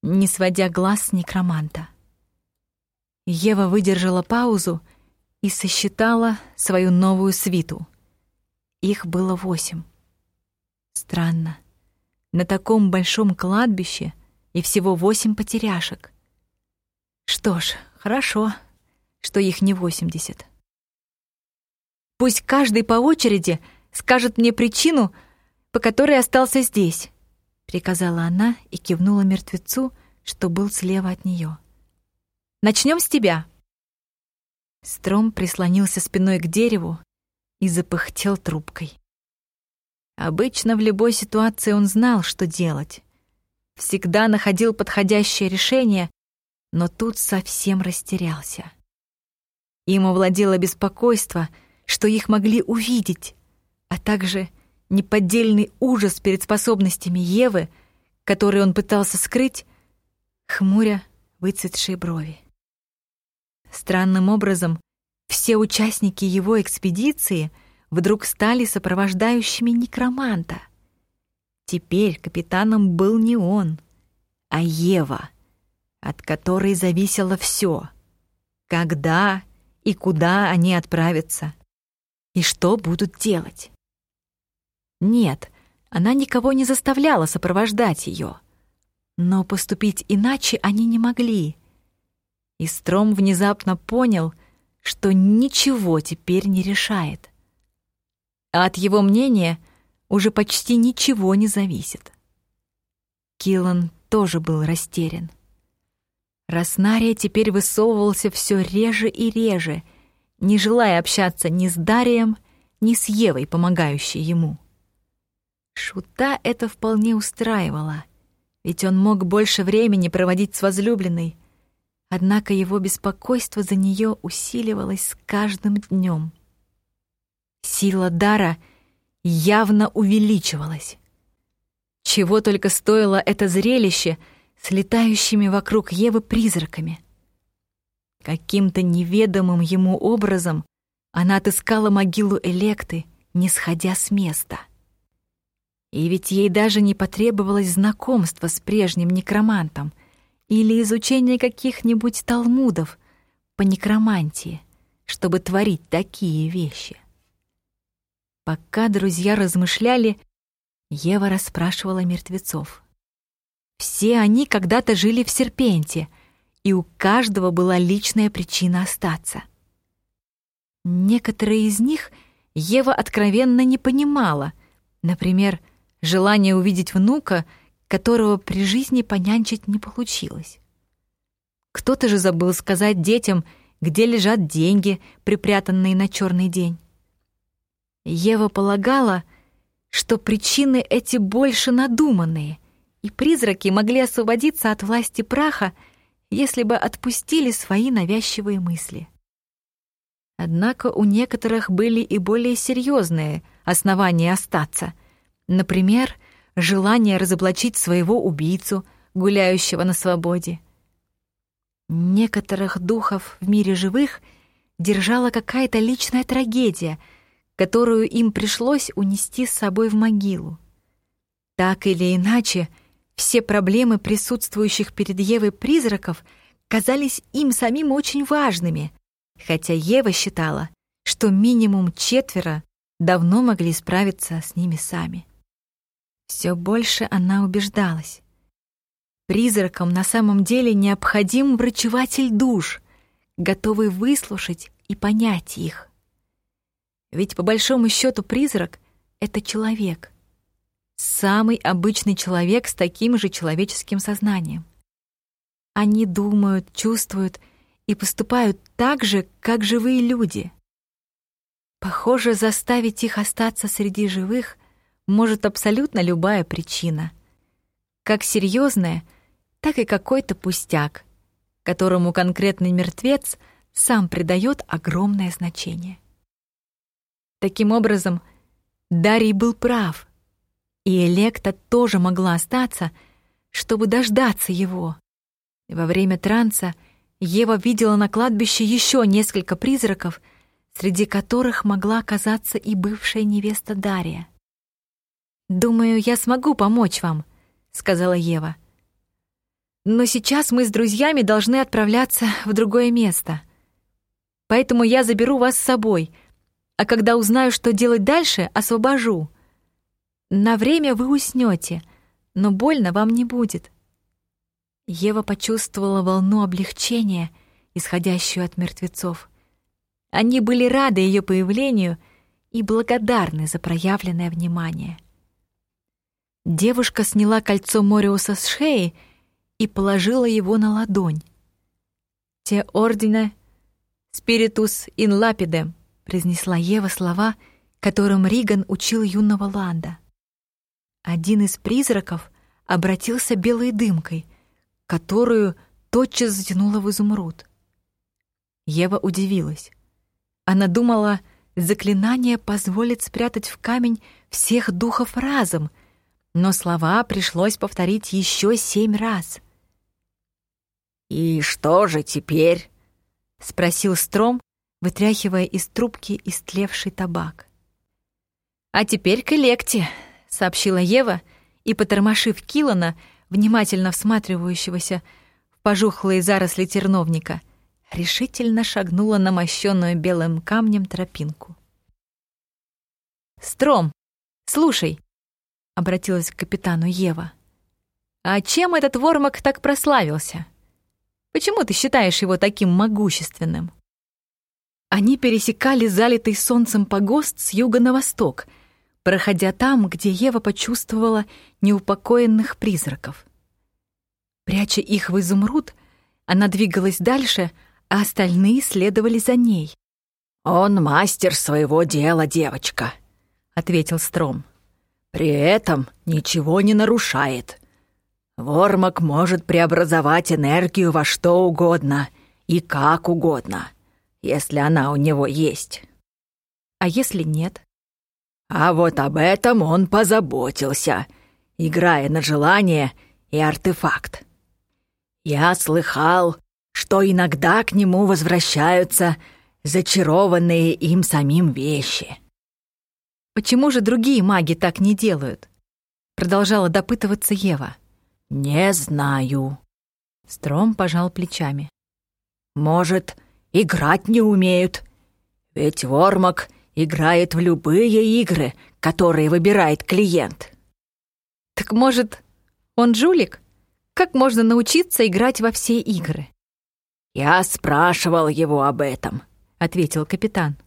не сводя глаз с некроманта. Ева выдержала паузу и сосчитала свою новую свиту. Их было восемь. Странно. На таком большом кладбище и всего восемь потеряшек. Что ж, хорошо, что их не 80. Пусть каждый по очереди скажет мне причину, по которой остался здесь, приказала она и кивнула мертвецу, что был слева от нее. Начнем с тебя. Стром прислонился спиной к дереву и запыхтел трубкой. Обычно в любой ситуации он знал, что делать. Всегда находил подходящее решение, но тут совсем растерялся. Им овладело беспокойство, что их могли увидеть, а также неподдельный ужас перед способностями Евы, которые он пытался скрыть, хмуря выцветшие брови. Странным образом, все участники его экспедиции вдруг стали сопровождающими некроманта. Теперь капитаном был не он, а Ева, от которой зависело все: Когда и куда они отправятся, и что будут делать. Нет, она никого не заставляла сопровождать ее, но поступить иначе они не могли. И Стром внезапно понял, что ничего теперь не решает. А от его мнения уже почти ничего не зависит. Киллан тоже был растерян. Роснария теперь высовывался все реже и реже, не желая общаться ни с Дарием, ни с Евой, помогающей ему. Шута это вполне устраивало, ведь он мог больше времени проводить с возлюбленной, однако его беспокойство за нее усиливалось с каждым днем. Сила дара явно увеличивалась. Чего только стоило это зрелище с летающими вокруг Евы призраками. Каким-то неведомым ему образом она отыскала могилу Электы, не сходя с места. И ведь ей даже не потребовалось знакомства с прежним некромантом или изучение каких-нибудь талмудов по некромантии, чтобы творить такие вещи. Пока друзья размышляли, Ева расспрашивала мертвецов. Все они когда-то жили в Серпенте, и у каждого была личная причина остаться. Некоторые из них Ева откровенно не понимала. Например, желание увидеть внука, которого при жизни понянчить не получилось. Кто-то же забыл сказать детям, где лежат деньги, припрятанные на черный день. Ева полагала, что причины эти больше надуманные, и призраки могли освободиться от власти праха, если бы отпустили свои навязчивые мысли. Однако у некоторых были и более серьезные основания остаться. Например, желание разоблачить своего убийцу, гуляющего на свободе. Некоторых духов в мире живых держала какая-то личная трагедия — которую им пришлось унести с собой в могилу. Так или иначе, все проблемы присутствующих перед Евой призраков казались им самим очень важными, хотя Ева считала, что минимум четверо давно могли справиться с ними сами. Все больше она убеждалась. Призракам на самом деле необходим врачеватель душ, готовый выслушать и понять их. Ведь по большому счету призрак — это человек. Самый обычный человек с таким же человеческим сознанием. Они думают, чувствуют и поступают так же, как живые люди. Похоже, заставить их остаться среди живых может абсолютно любая причина. Как серьезная, так и какой-то пустяк, которому конкретный мертвец сам придает огромное значение. Таким образом, Дарий был прав, и Электа тоже могла остаться, чтобы дождаться его. Во время транса Ева видела на кладбище еще несколько призраков, среди которых могла оказаться и бывшая невеста Дария. «Думаю, я смогу помочь вам», — сказала Ева. «Но сейчас мы с друзьями должны отправляться в другое место. Поэтому я заберу вас с собой — а когда узнаю, что делать дальше, освобожу. На время вы уснете, но больно вам не будет». Ева почувствовала волну облегчения, исходящую от мертвецов. Они были рады ее появлению и благодарны за проявленное внимание. Девушка сняла кольцо Мориуса с шеи и положила его на ладонь. «Те ордена спиритус ин лапидем», произнесла Ева слова, которым Риган учил юного Ланда. Один из призраков обратился белой дымкой, которую тотчас затянула в изумруд. Ева удивилась. Она думала, заклинание позволит спрятать в камень всех духов разом, но слова пришлось повторить еще семь раз.
«И что же теперь?»
— спросил Стром, вытряхивая из трубки истлевший табак. «А теперь к Электе», — сообщила Ева, и, потормошив Килана, внимательно всматривающегося в пожухлые заросли терновника, решительно шагнула на мощенную белым камнем тропинку. «Стром, слушай», — обратилась к капитану Ева, «а чем этот Вормак так прославился? Почему ты считаешь его таким могущественным?» Они пересекали залитый солнцем погост с юга на восток, проходя там, где Ева почувствовала неупокоенных призраков. Пряча их в изумруд, она двигалась дальше, а остальные следовали за ней.
«Он мастер своего дела, девочка», —
ответил Стром.
При этом ничего не нарушает. Вормак может преобразовать энергию во что угодно и как угодно, если она у него есть.
А если нет?
А вот об этом он позаботился, играя на желание и артефакт. Я слыхал, что иногда к нему возвращаются зачарованные им самим вещи.
Почему же другие маги так не делают? Продолжала допытываться Ева.
Не знаю.
Стром пожал плечами.
Может, играть не умеют? Ведь Вормак играет в любые игры, которые выбирает клиент.
Так может, он жулик? Как можно научиться играть во все игры?
Я спрашивал его об этом, ответил капитан.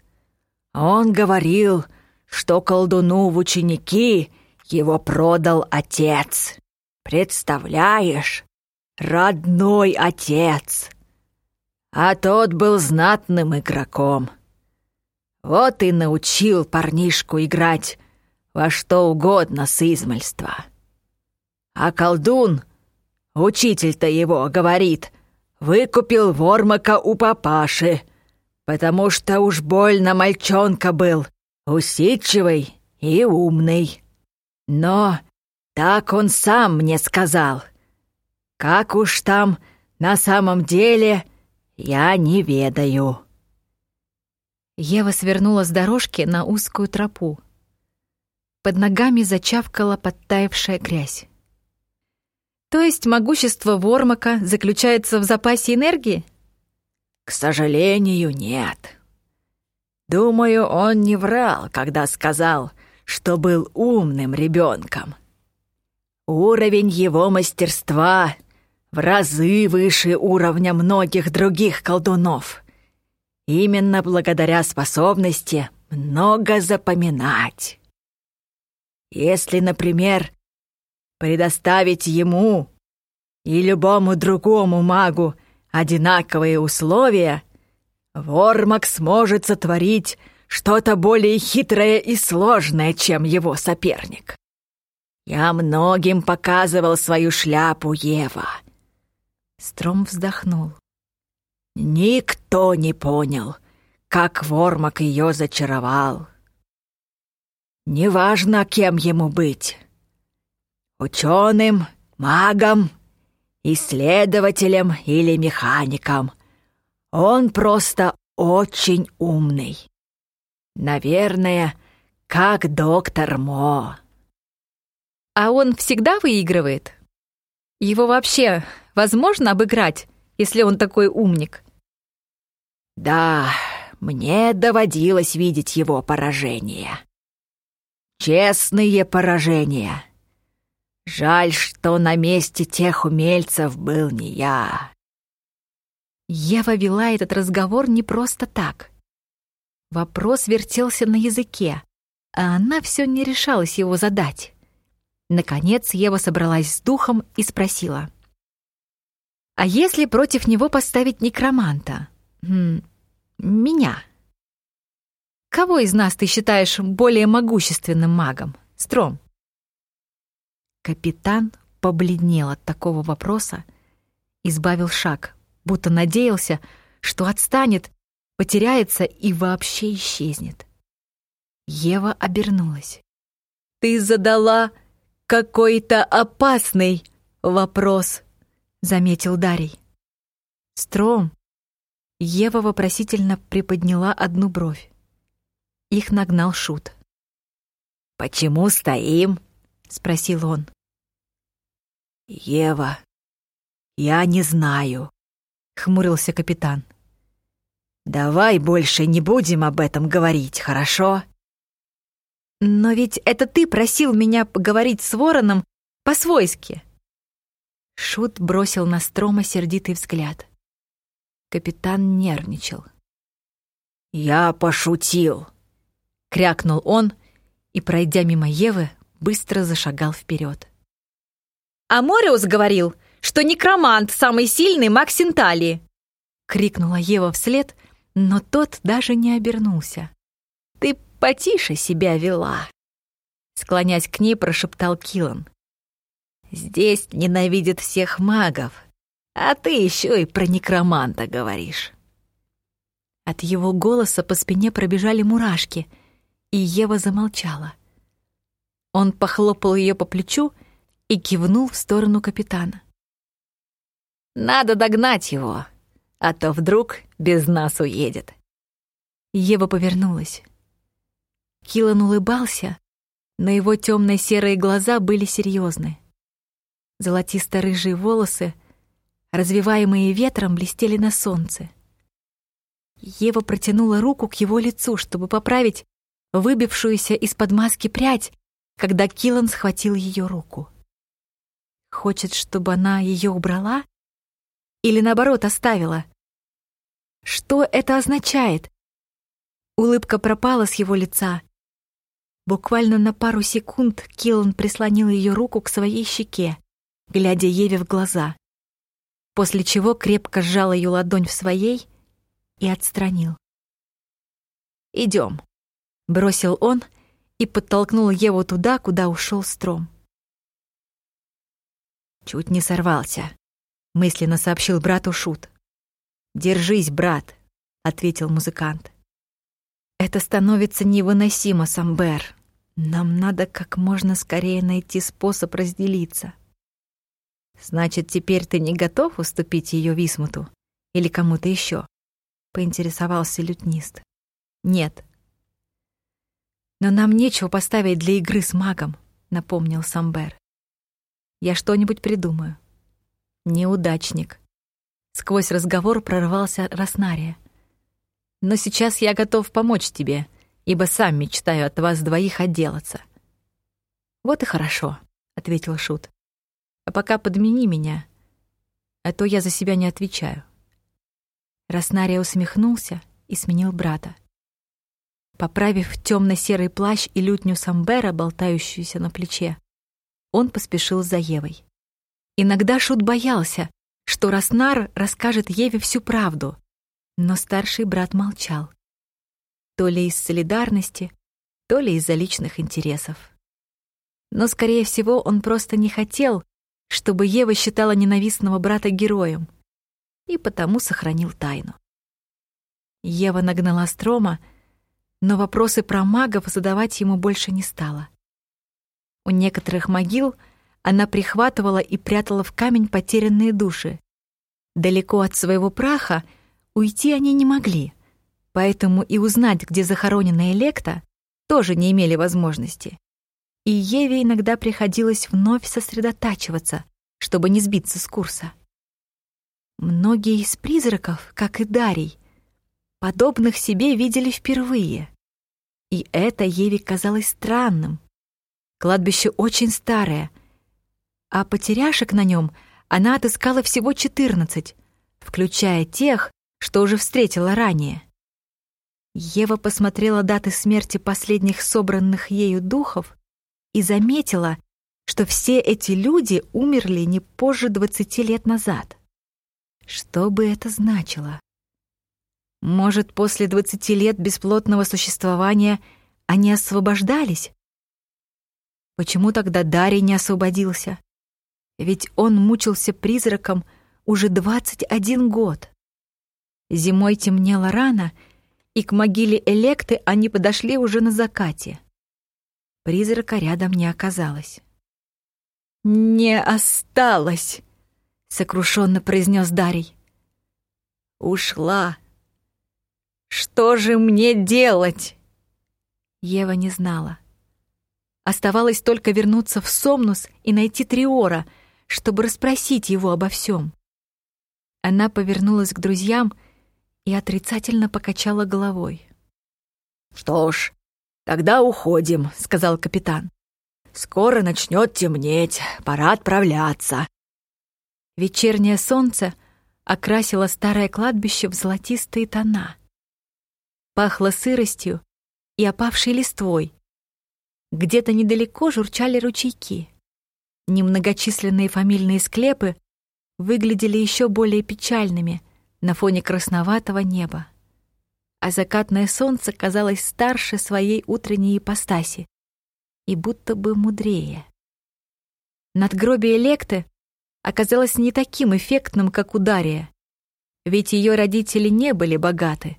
Он говорил, что колдуну в ученики его продал отец. Представляешь? Родной отец. А тот был знатным игроком. Вот и научил парнишку играть во что угодно с измальства. А колдун, учитель-то его, говорит, выкупил Вормака у папаши, потому что уж больно мальчонка был, усидчивый и умный. Но так он сам мне сказал. Как уж там на самом деле, я не ведаю.
Ева свернула с дорожки на узкую тропу. Под ногами зачавкала подтаявшая грязь. То есть могущество Вормака заключается в запасе энергии?
К сожалению, нет. Думаю, он не врал, когда сказал, что был умным ребенком. Уровень его мастерства в разы выше уровня многих других колдунов. Именно благодаря способности много запоминать. Если, например, предоставить ему и любому другому магу одинаковые условия, Вормак сможет сотворить что-то более хитрое и сложное, чем его соперник. Я многим показывал свою шляпу, Ева.
Стром вздохнул.
Никто не понял, как Вормак ее зачаровал. Неважно, кем ему быть. Ученым, магом, исследователем или механиком. Он просто очень умный. Наверное, как доктор Мо.
А он всегда выигрывает? Его вообще возможно обыграть, если он такой умник?
Да, мне доводилось видеть его поражения. Честные поражения. Жаль, что на месте тех умельцев был не я.
Ева вела этот разговор не просто так. Вопрос вертелся на языке, а она все не решалась его задать. Наконец Ева собралась с духом и спросила. «А если против него поставить некроманта? Меня? Кого из нас ты считаешь более могущественным магом, Стром?» Капитан побледнел от такого вопроса, избавил шаг, будто надеялся, что отстанет, потеряется и вообще исчезнет. Ева обернулась. «Ты задала какой-то опасный вопрос», — заметил Дарий. «Стром». Ева вопросительно приподняла одну бровь. Их нагнал Шут.
«Почему стоим?» — спросил он. «Ева, я не знаю», — хмурился капитан. «Давай больше не будем об этом говорить, хорошо?»
«Но ведь это ты просил меня поговорить с вороном по-свойски». Шут бросил на Строма сердитый взгляд. Капитан нервничал.
«Я пошутил», — крякнул он и, пройдя мимо Евы, быстро зашагал вперед.
А Мориус говорил, что некромант самый сильный маг Синталии!» — крикнула Ева вслед, но тот даже не обернулся. «Ты потише себя вела!» Склонясь к ней, прошептал Килан. «Здесь ненавидят всех магов, а ты еще и про некроманта говоришь».
От его голоса по спине пробежали мурашки, и Ева замолчала. Он похлопал ее по плечу и кивнул в сторону капитана.
«Надо догнать его, а то вдруг без нас уедет».
Ева повернулась. Килан улыбался, но его темные серые глаза были серьезны. Золотисто-рыжие волосы, развиваемые ветром, блестели на солнце. Ева протянула руку к его лицу, чтобы поправить выбившуюся из-под маски прядь, когда Киллан схватил ее руку. Хочет, чтобы она ее убрала? Или наоборот оставила? Что это означает? Улыбка пропала с его лица. Буквально на пару секунд Киллан прислонил ее руку к своей щеке, глядя Еве в глаза, после чего крепко сжал ее ладонь в своей и отстранил. «Идем», — бросил он, — и подтолкнул Еву туда, куда ушел Стром.
«Чуть не сорвался», — мысленно сообщил брату Шут. «Держись, брат», — ответил музыкант.
«Это становится невыносимо, Самбер. Нам надо как можно скорее найти способ разделиться».
«Значит, теперь ты не готов уступить ее Висмуту или кому-то еще? поинтересовался лютнист.
«Нет», «Но нам нечего поставить для игры с магом», — напомнил Самбер. «Я что-нибудь придумаю». «Неудачник». Сквозь разговор прорвался Роснария. «Но сейчас я готов помочь тебе, ибо сам мечтаю от вас двоих отделаться». «Вот и хорошо», — ответил Шут. «А пока подмени меня, а то я за себя не отвечаю». Роснария усмехнулся и сменил брата. Поправив темно-серый плащ и лютню самбера, болтающуюся на плече, он поспешил за Евой. Иногда Шут боялся, что Роснар расскажет Еве всю правду, но старший брат молчал. То ли из солидарности, то ли из-за личных интересов. Но, скорее всего, он просто не хотел, чтобы Ева считала ненавистного брата героем, и потому сохранил тайну. Ева нагнала Строма, но вопросы про магов задавать ему больше не стала. У некоторых могил она прихватывала и прятала в камень потерянные души. Далеко от своего праха уйти они не могли, поэтому и узнать, где захоронена Электа, тоже не имели возможности. И Еве иногда приходилось вновь сосредотачиваться, чтобы не сбиться с курса. Многие из призраков, как и Дарий, подобных себе видели впервые. И это Еве казалось странным. Кладбище очень старое, а потеряшек на нем она отыскала всего четырнадцать, включая тех, что уже встретила ранее. Ева посмотрела даты смерти последних собранных ею духов и заметила, что все эти люди умерли не позже двадцати лет назад. Что бы это значило? Может, после двадцати лет бесплотного существования они освобождались? Почему тогда Дарий не освободился? Ведь он мучился призраком уже двадцать один год. Зимой темнело рано, и к могиле Электы они подошли уже на закате. Призрака рядом не оказалось. «Не осталось!» — сокрушенно произнес Дарий. «Ушла!» Что же мне делать? Ева не знала. Оставалось только вернуться в Сомнус и найти Триора, чтобы расспросить его обо всем. Она повернулась к друзьям и отрицательно покачала головой.
«Что ж, тогда уходим», — сказал капитан. «Скоро начнет темнеть, пора отправляться».
Вечернее солнце окрасило старое кладбище в золотистые тона — Пахло сыростью и опавшей листвой. Где-то недалеко журчали ручейки. Немногочисленные фамильные склепы выглядели еще более печальными на фоне красноватого неба. А закатное солнце казалось старше своей утренней ипостаси.
и будто бы мудрее. Надгробие Лекты оказалось не таким эффектным, как у Дария, ведь ее родители не были богаты,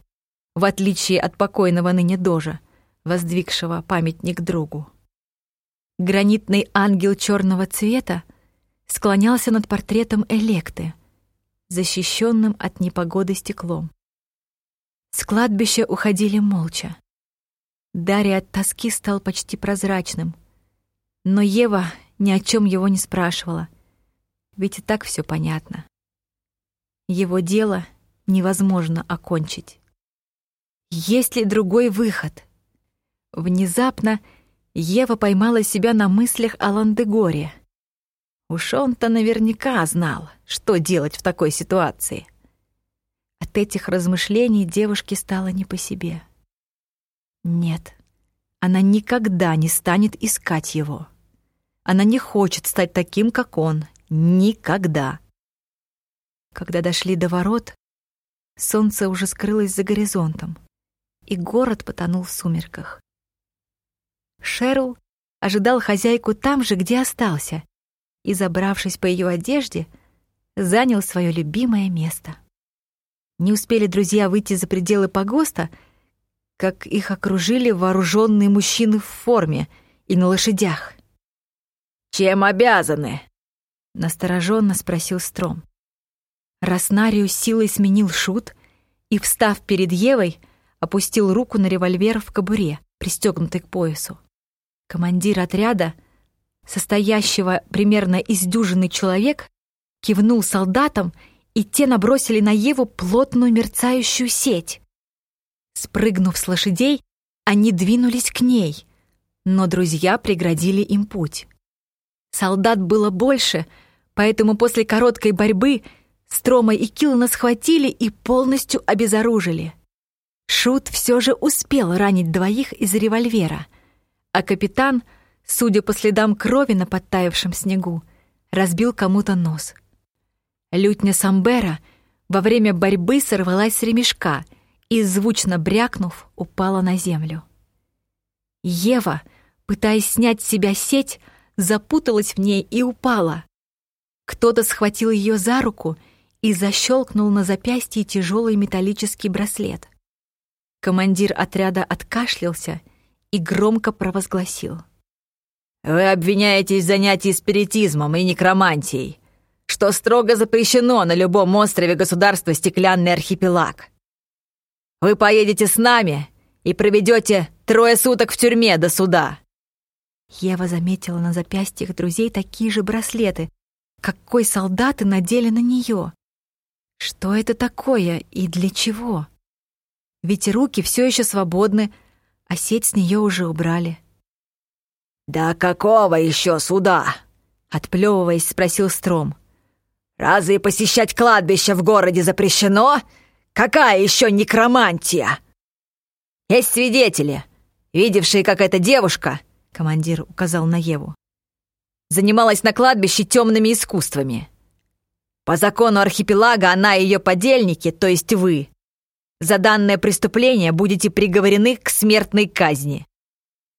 в отличие от покойного ныне Дожа, воздвигшего памятник другу. Гранитный ангел черного цвета склонялся над портретом Электы, защищенным от непогоды стеклом. С кладбища уходили молча. Дарья от тоски стал почти прозрачным. Но Ева ни о чем его не спрашивала, ведь и так все понятно. Его дело невозможно окончить. Есть ли другой выход? Внезапно Ева поймала себя на мыслях о Ландегоре. Уж он-то наверняка знал, что делать в такой ситуации. От этих размышлений девушке стало не по себе. Нет, она никогда не станет искать его. Она не хочет стать таким, как он. Никогда. Когда дошли до ворот, солнце уже скрылось за горизонтом, и город потонул в сумерках. Шерл ожидал хозяйку там же, где остался, и, забравшись по ее одежде, занял свое любимое место. Не успели друзья выйти за пределы погоста, как их окружили вооруженные мужчины в форме и на лошадях.
«Чем обязаны?»
— настороженно спросил Стром. Роснариус силой сменил шут и, встав перед Евой, опустил руку на револьвер в кобуре, пристегнутый к поясу. Командир отряда — состоящего примерно из дюжины человек, кивнул солдатам, и те набросили на Еву плотную мерцающую сеть. Спрыгнув с лошадей, они двинулись к ней, но друзья преградили им путь. Солдат было больше, поэтому после короткой борьбы Строма и Килана схватили и полностью обезоружили. Шут все же успел ранить двоих из револьвера, а капитан — судя по следам крови на подтаявшем снегу, разбил кому-то нос. Лютня Самбера во время борьбы сорвалась с ремешка и, звучно брякнув, упала на землю. Ева, пытаясь снять с себя сеть, запуталась в ней и упала. Кто-то схватил ее за руку и защелкнул на запястье тяжелый металлический браслет. Командир отряда откашлялся и громко провозгласил —
вы обвиняетесь в занятии спиритизмом и некромантией, что строго запрещено на любом острове государства Стеклянный архипелаг. Вы поедете с нами и проведете трое суток в тюрьме до суда».
Ева заметила на запястьях друзей такие же браслеты, какой солдаты надели на нее. Что это такое и для чего? Ведь руки все еще свободны, а сеть с нее уже убрали.
«Да какого еще суда?» — отплевываясь, спросил Стром. «Разве посещать кладбище в городе запрещено? Какая еще некромантия?» «Есть свидетели, видевшие, как эта девушка, — командир указал на Еву, — занималась на кладбище темными искусствами. По закону архипелага она и ее подельники, то есть вы, за данное преступление будете приговорены к смертной казни».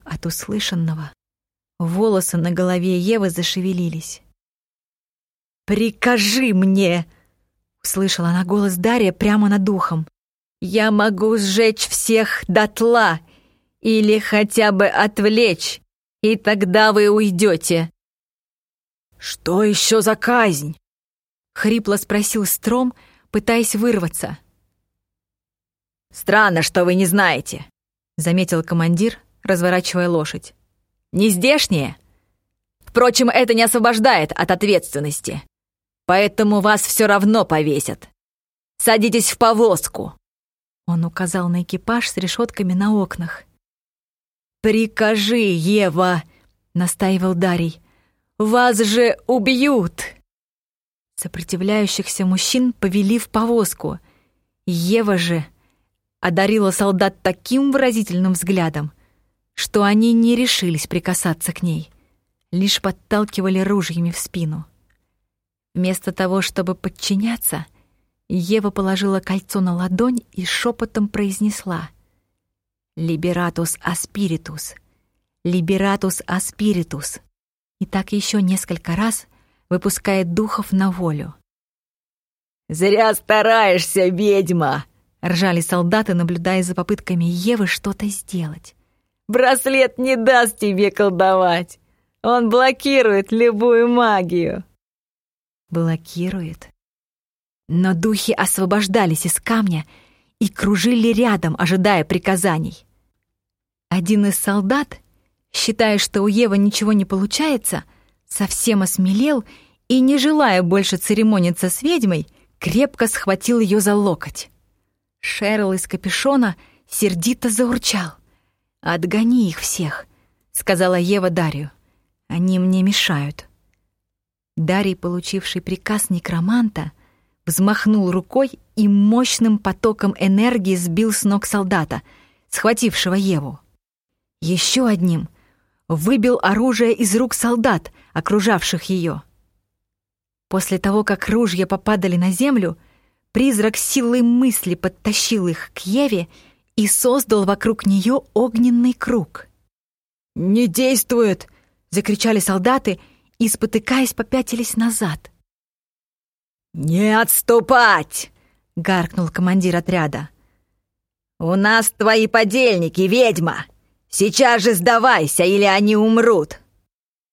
От услышанного Волосы на голове Евы зашевелились. «Прикажи мне!» — услышала она голос Дарья прямо над духом. «Я могу сжечь всех дотла или хотя бы отвлечь, и тогда вы уйдете».
«Что еще за казнь?»
— хрипло спросил Стром, пытаясь вырваться.
«Странно, что вы не знаете», — заметил командир, разворачивая лошадь не здешние. Впрочем, это не освобождает от ответственности. Поэтому вас все равно повесят. Садитесь в повозку.
Он указал на экипаж с решетками на окнах. «Прикажи, Ева!» — настаивал Дарий. «Вас же убьют!» Сопротивляющихся мужчин повели в повозку. Ева же одарила солдат таким выразительным взглядом, что они не решились прикасаться к ней, лишь подталкивали ружьями в спину. Вместо того, чтобы подчиняться, Ева положила кольцо на ладонь и шепотом произнесла «Либератус аспиритус» «Liberatus aspiritus» и так еще несколько раз выпускает духов на волю.
«Зря стараешься, ведьма!»
— ржали солдаты, наблюдая за попытками Евы что-то сделать.
«Браслет не даст тебе колдовать! Он блокирует любую магию!»
Блокирует. Но духи освобождались из камня и кружили рядом, ожидая приказаний. Один из солдат, считая, что у Евы ничего не получается, совсем осмелел и, не желая больше церемониться с ведьмой, крепко схватил ее за локоть. Шерл из капюшона сердито заурчал. «Отгони их всех», — сказала Ева Дарью. «Они мне мешают». Дарий, получивший приказ некроманта, взмахнул рукой и мощным потоком энергии сбил с ног солдата, схватившего Еву. Еще одним выбил оружие из рук солдат, окружавших ее. После того, как ружья попадали на землю, призрак силой мысли подтащил их к Еве и создал вокруг нее огненный круг. «Не действует!» — закричали солдаты — и, спотыкаясь, попятились назад.
«Не отступать!»
— гаркнул командир отряда.
«У нас твои подельники, ведьма! Сейчас же сдавайся, или они умрут!»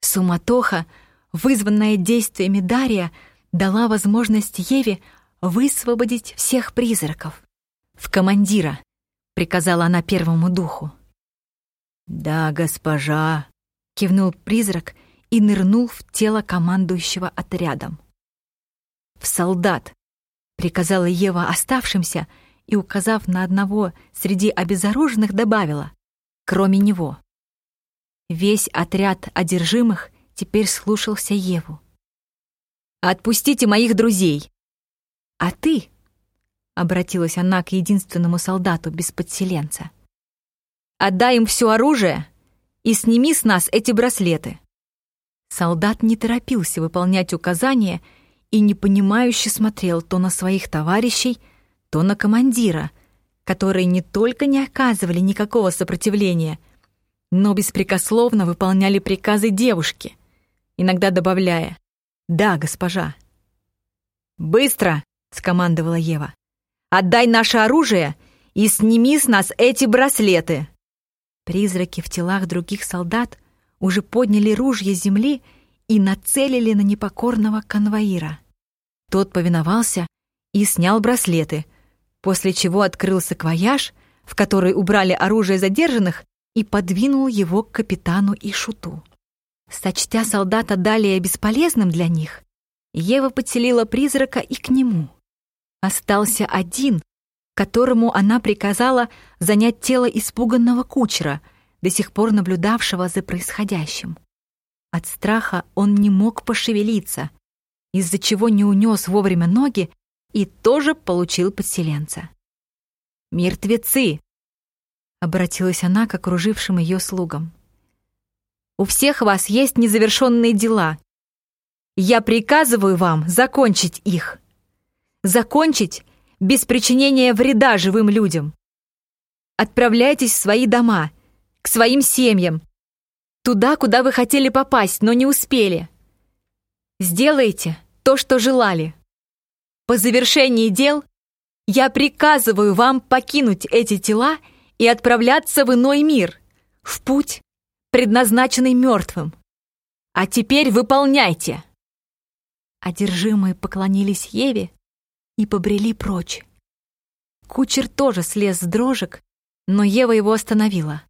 Суматоха, вызванная действиями Дария, дала возможность Еве высвободить всех призраков. «В командира!» — приказала она первому духу.
«Да, госпожа!»
— кивнул призрак и нырнул в тело командующего отрядом. «В солдат!» — приказала Ева оставшимся и, указав на одного среди обезоруженных, добавила «кроме него». Весь отряд одержимых теперь слушался Еву. «Отпустите моих друзей!» «А ты?» — обратилась она к единственному солдату без подселенца. «Отдай им все оружие и сними с нас эти браслеты!» Солдат не торопился выполнять указания и непонимающе смотрел то на своих товарищей, то на командира, которые не только не оказывали никакого сопротивления, но беспрекословно выполняли приказы девушки, иногда добавляя «Да, госпожа». «Быстро!» — скомандовала Ева. «Отдай наше оружие и сними с нас эти браслеты!» Призраки в телах других солдат уже подняли ружья земли и нацелили на непокорного конвоира. Тот повиновался и снял браслеты, после чего открыл саквояж, в который убрали оружие задержанных, и подвинул его к капитану и шуту. Сочтя солдата далее бесполезным для них, Ева подселила призрака и к нему. Остался один, которому она приказала занять тело испуганного кучера — до сих пор наблюдавшего за происходящим. От страха он не мог пошевелиться, из-за чего не унес вовремя ноги и тоже получил подселенца. «Мертвецы!» — обратилась она к окружившим ее слугам. «У всех вас есть незавершенные дела. Я приказываю вам закончить их. Закончить без причинения вреда живым людям. Отправляйтесь в свои дома — к своим семьям, туда, куда вы хотели попасть, но не успели. Сделайте то, что желали. По завершении дел я приказываю вам покинуть эти тела и отправляться в иной мир, в путь, предназначенный мертвым. А теперь выполняйте!» Одержимые поклонились Еве и побрели прочь. Кучер тоже слез с дрожек, но Ева его остановила.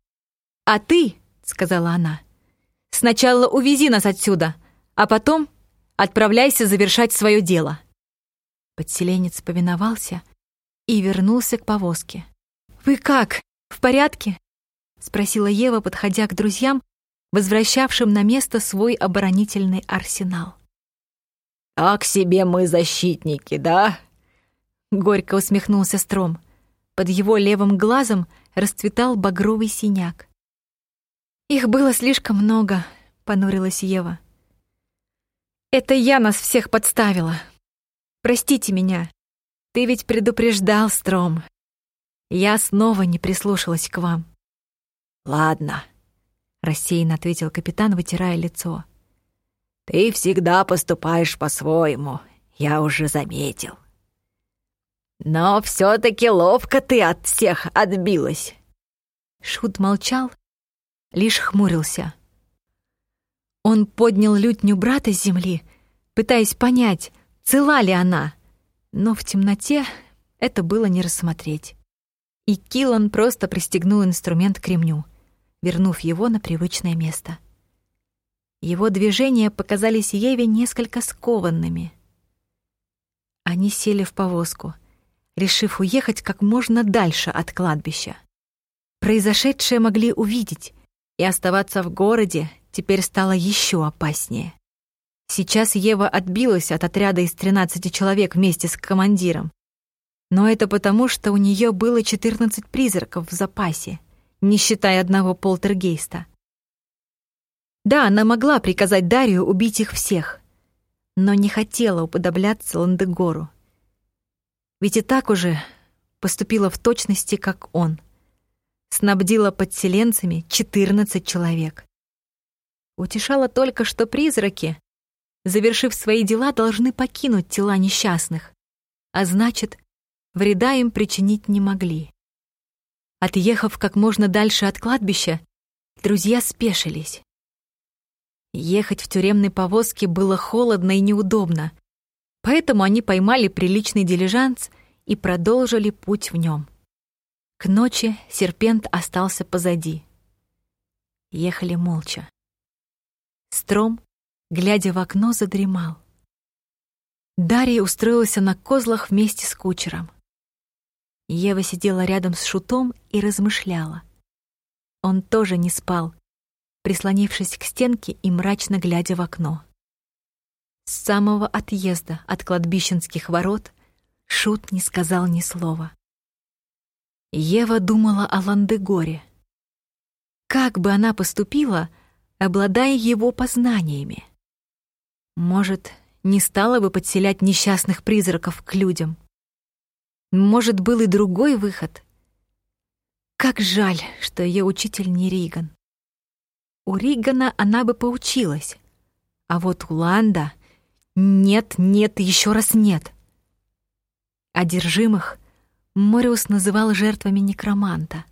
«А ты, — сказала она, — сначала увези нас отсюда, а потом отправляйся завершать свое дело». Подселенец повиновался и вернулся к повозке. «Вы как, в порядке?» — спросила Ева, подходя к друзьям, возвращавшим на место свой оборонительный арсенал.
«Так себе мы защитники, да?»
Горько усмехнулся Стром. Под его левым глазом расцветал багровый синяк. «Их было слишком много», — понурилась Ева. «Это я нас всех подставила. Простите меня. Ты ведь предупреждал, Стром. Я снова не прислушалась к вам».
«Ладно», —
рассеянно ответил капитан, вытирая лицо.
Ты всегда поступаешь по-своему, я уже заметил. Но все таки ловко ты от всех отбилась.
Шут молчал, лишь хмурился. Он поднял лютню брата с земли, пытаясь понять, цела ли она, но в темноте это было не рассмотреть. И Киллан просто пристегнул инструмент к ремню, вернув его на привычное место. Его движения показались Еве несколько скованными. Они сели в повозку, решив уехать как можно дальше от кладбища. Произошедшее могли увидеть, и оставаться в городе теперь стало еще опаснее. Сейчас Ева отбилась от отряда из 13 человек вместе с командиром. Но это потому, что у нее было 14 призраков в запасе, не считая одного полтергейста. Да, она могла приказать Дарью убить их всех, но не хотела уподобляться Ландегору. Ведь и так уже поступила в точности, как он. Снабдила подселенцами 14 человек. Утешало только, что призраки, завершив свои дела, должны покинуть тела несчастных, а значит, вреда им причинить не могли. Отъехав как можно дальше от кладбища, друзья спешились. Ехать в тюремной повозке было холодно и неудобно, поэтому они поймали приличный дилижанс и продолжили путь в нем. К ночи серпент остался позади. Ехали молча. Стром, глядя в окно, задремал. Дарья устроился на козлах вместе с кучером. Ева сидела рядом с шутом и размышляла. Он тоже не спал, прислонившись к стенке и мрачно глядя в окно. С самого отъезда от кладбищенских ворот Шут не сказал ни слова. Ева думала о Ландегоре. Как бы она поступила, обладая его познаниями? Может, не стала бы подселять несчастных призраков к людям? Может, был и другой выход? Как жаль, что ее учитель не Риган. У Ригана она бы поучилась. А вот у Ланда нет, нет еще раз нет. Одержимых Мориус называл жертвами некроманта.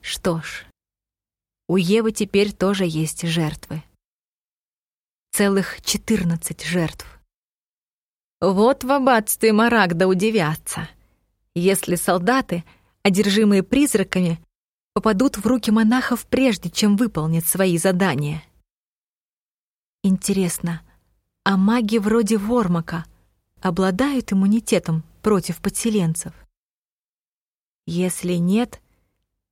Что ж, у Евы теперь тоже есть жертвы. Целых четырнадцать жертв. Вот в аббатстве Марагда удивятся, если солдаты, одержимые призраками, попадут в руки монахов прежде, чем выполнят свои задания. Интересно, а маги вроде Вормака обладают иммунитетом против подселенцев? Если нет,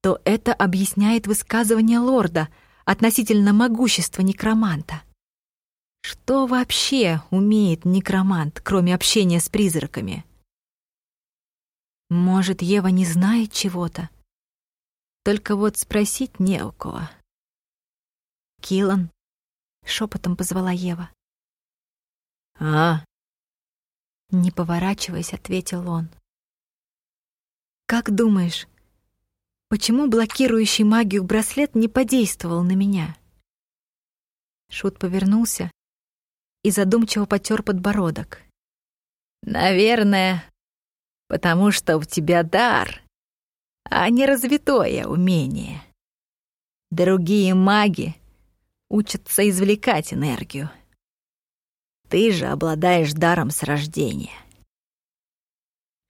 то это объясняет высказывание лорда относительно могущества некроманта. Что вообще умеет некромант, кроме общения с призраками? Может, Ева не знает чего-то? Только вот спросить не у кого. «Киллан», — шепотом позвала Ева.
«А?»
Не поворачиваясь, ответил он. «Как думаешь, почему блокирующий магию браслет не подействовал на меня?» Шут повернулся и задумчиво потер подбородок.
«Наверное, потому что у тебя дар, а не развитое умение. Другие маги учатся извлекать энергию. Ты же обладаешь даром с рождения.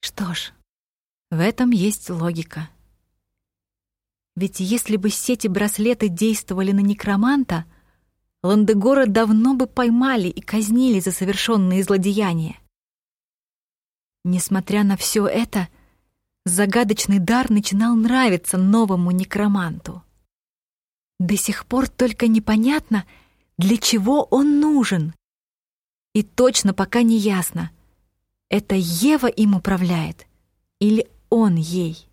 Что ж, в этом есть логика. Ведь если бы сети браслеты действовали на некроманта, Ландегора давно бы поймали и казнили за совершенные злодеяния. Несмотря на все это, — загадочный дар начинал нравиться новому некроманту. До сих пор только непонятно, для чего он нужен. И точно пока не ясно, это Ева им управляет или он ей.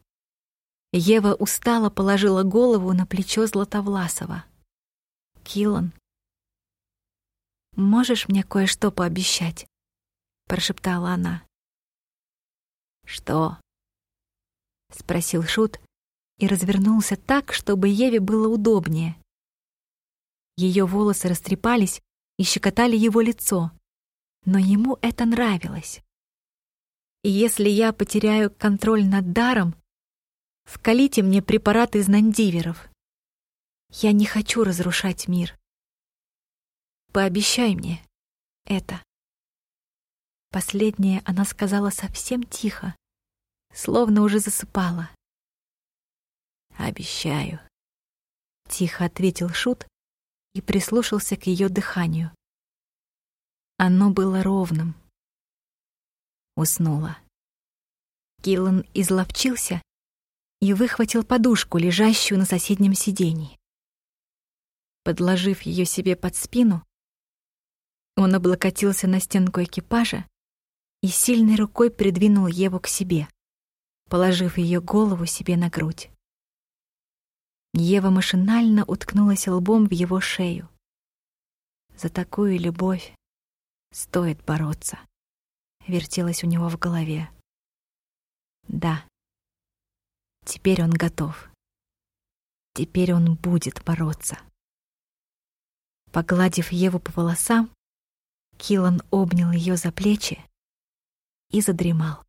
Ева устало положила голову на плечо Златовласова. «Киллан, можешь мне кое-что пообещать?» — прошептала она.
«Что?»
— спросил Шут и развернулся так, чтобы Еве было удобнее. Ее волосы растрепались и щекотали его лицо, но ему это нравилось. Если я потеряю контроль над даром, вкалите мне препараты из нандиверов. Я не хочу разрушать мир. Пообещай мне это. Последнее она сказала совсем тихо, словно уже засыпала. «Обещаю», — тихо ответил Шут и прислушался к ее дыханию. Оно было ровным. Уснула. Киллан изловчился и выхватил подушку, лежащую на соседнем сиденье. Подложив ее себе под спину, он облокотился на стенку экипажа и сильной рукой придвинул Еву к себе, положив ее голову себе на грудь. Ева машинально уткнулась лбом в его шею. За такую любовь стоит бороться, вертелось у него в голове. Да, теперь он готов. Теперь он будет бороться. Погладив Еву по волосам, Килан обнял ее за плечи и задремал.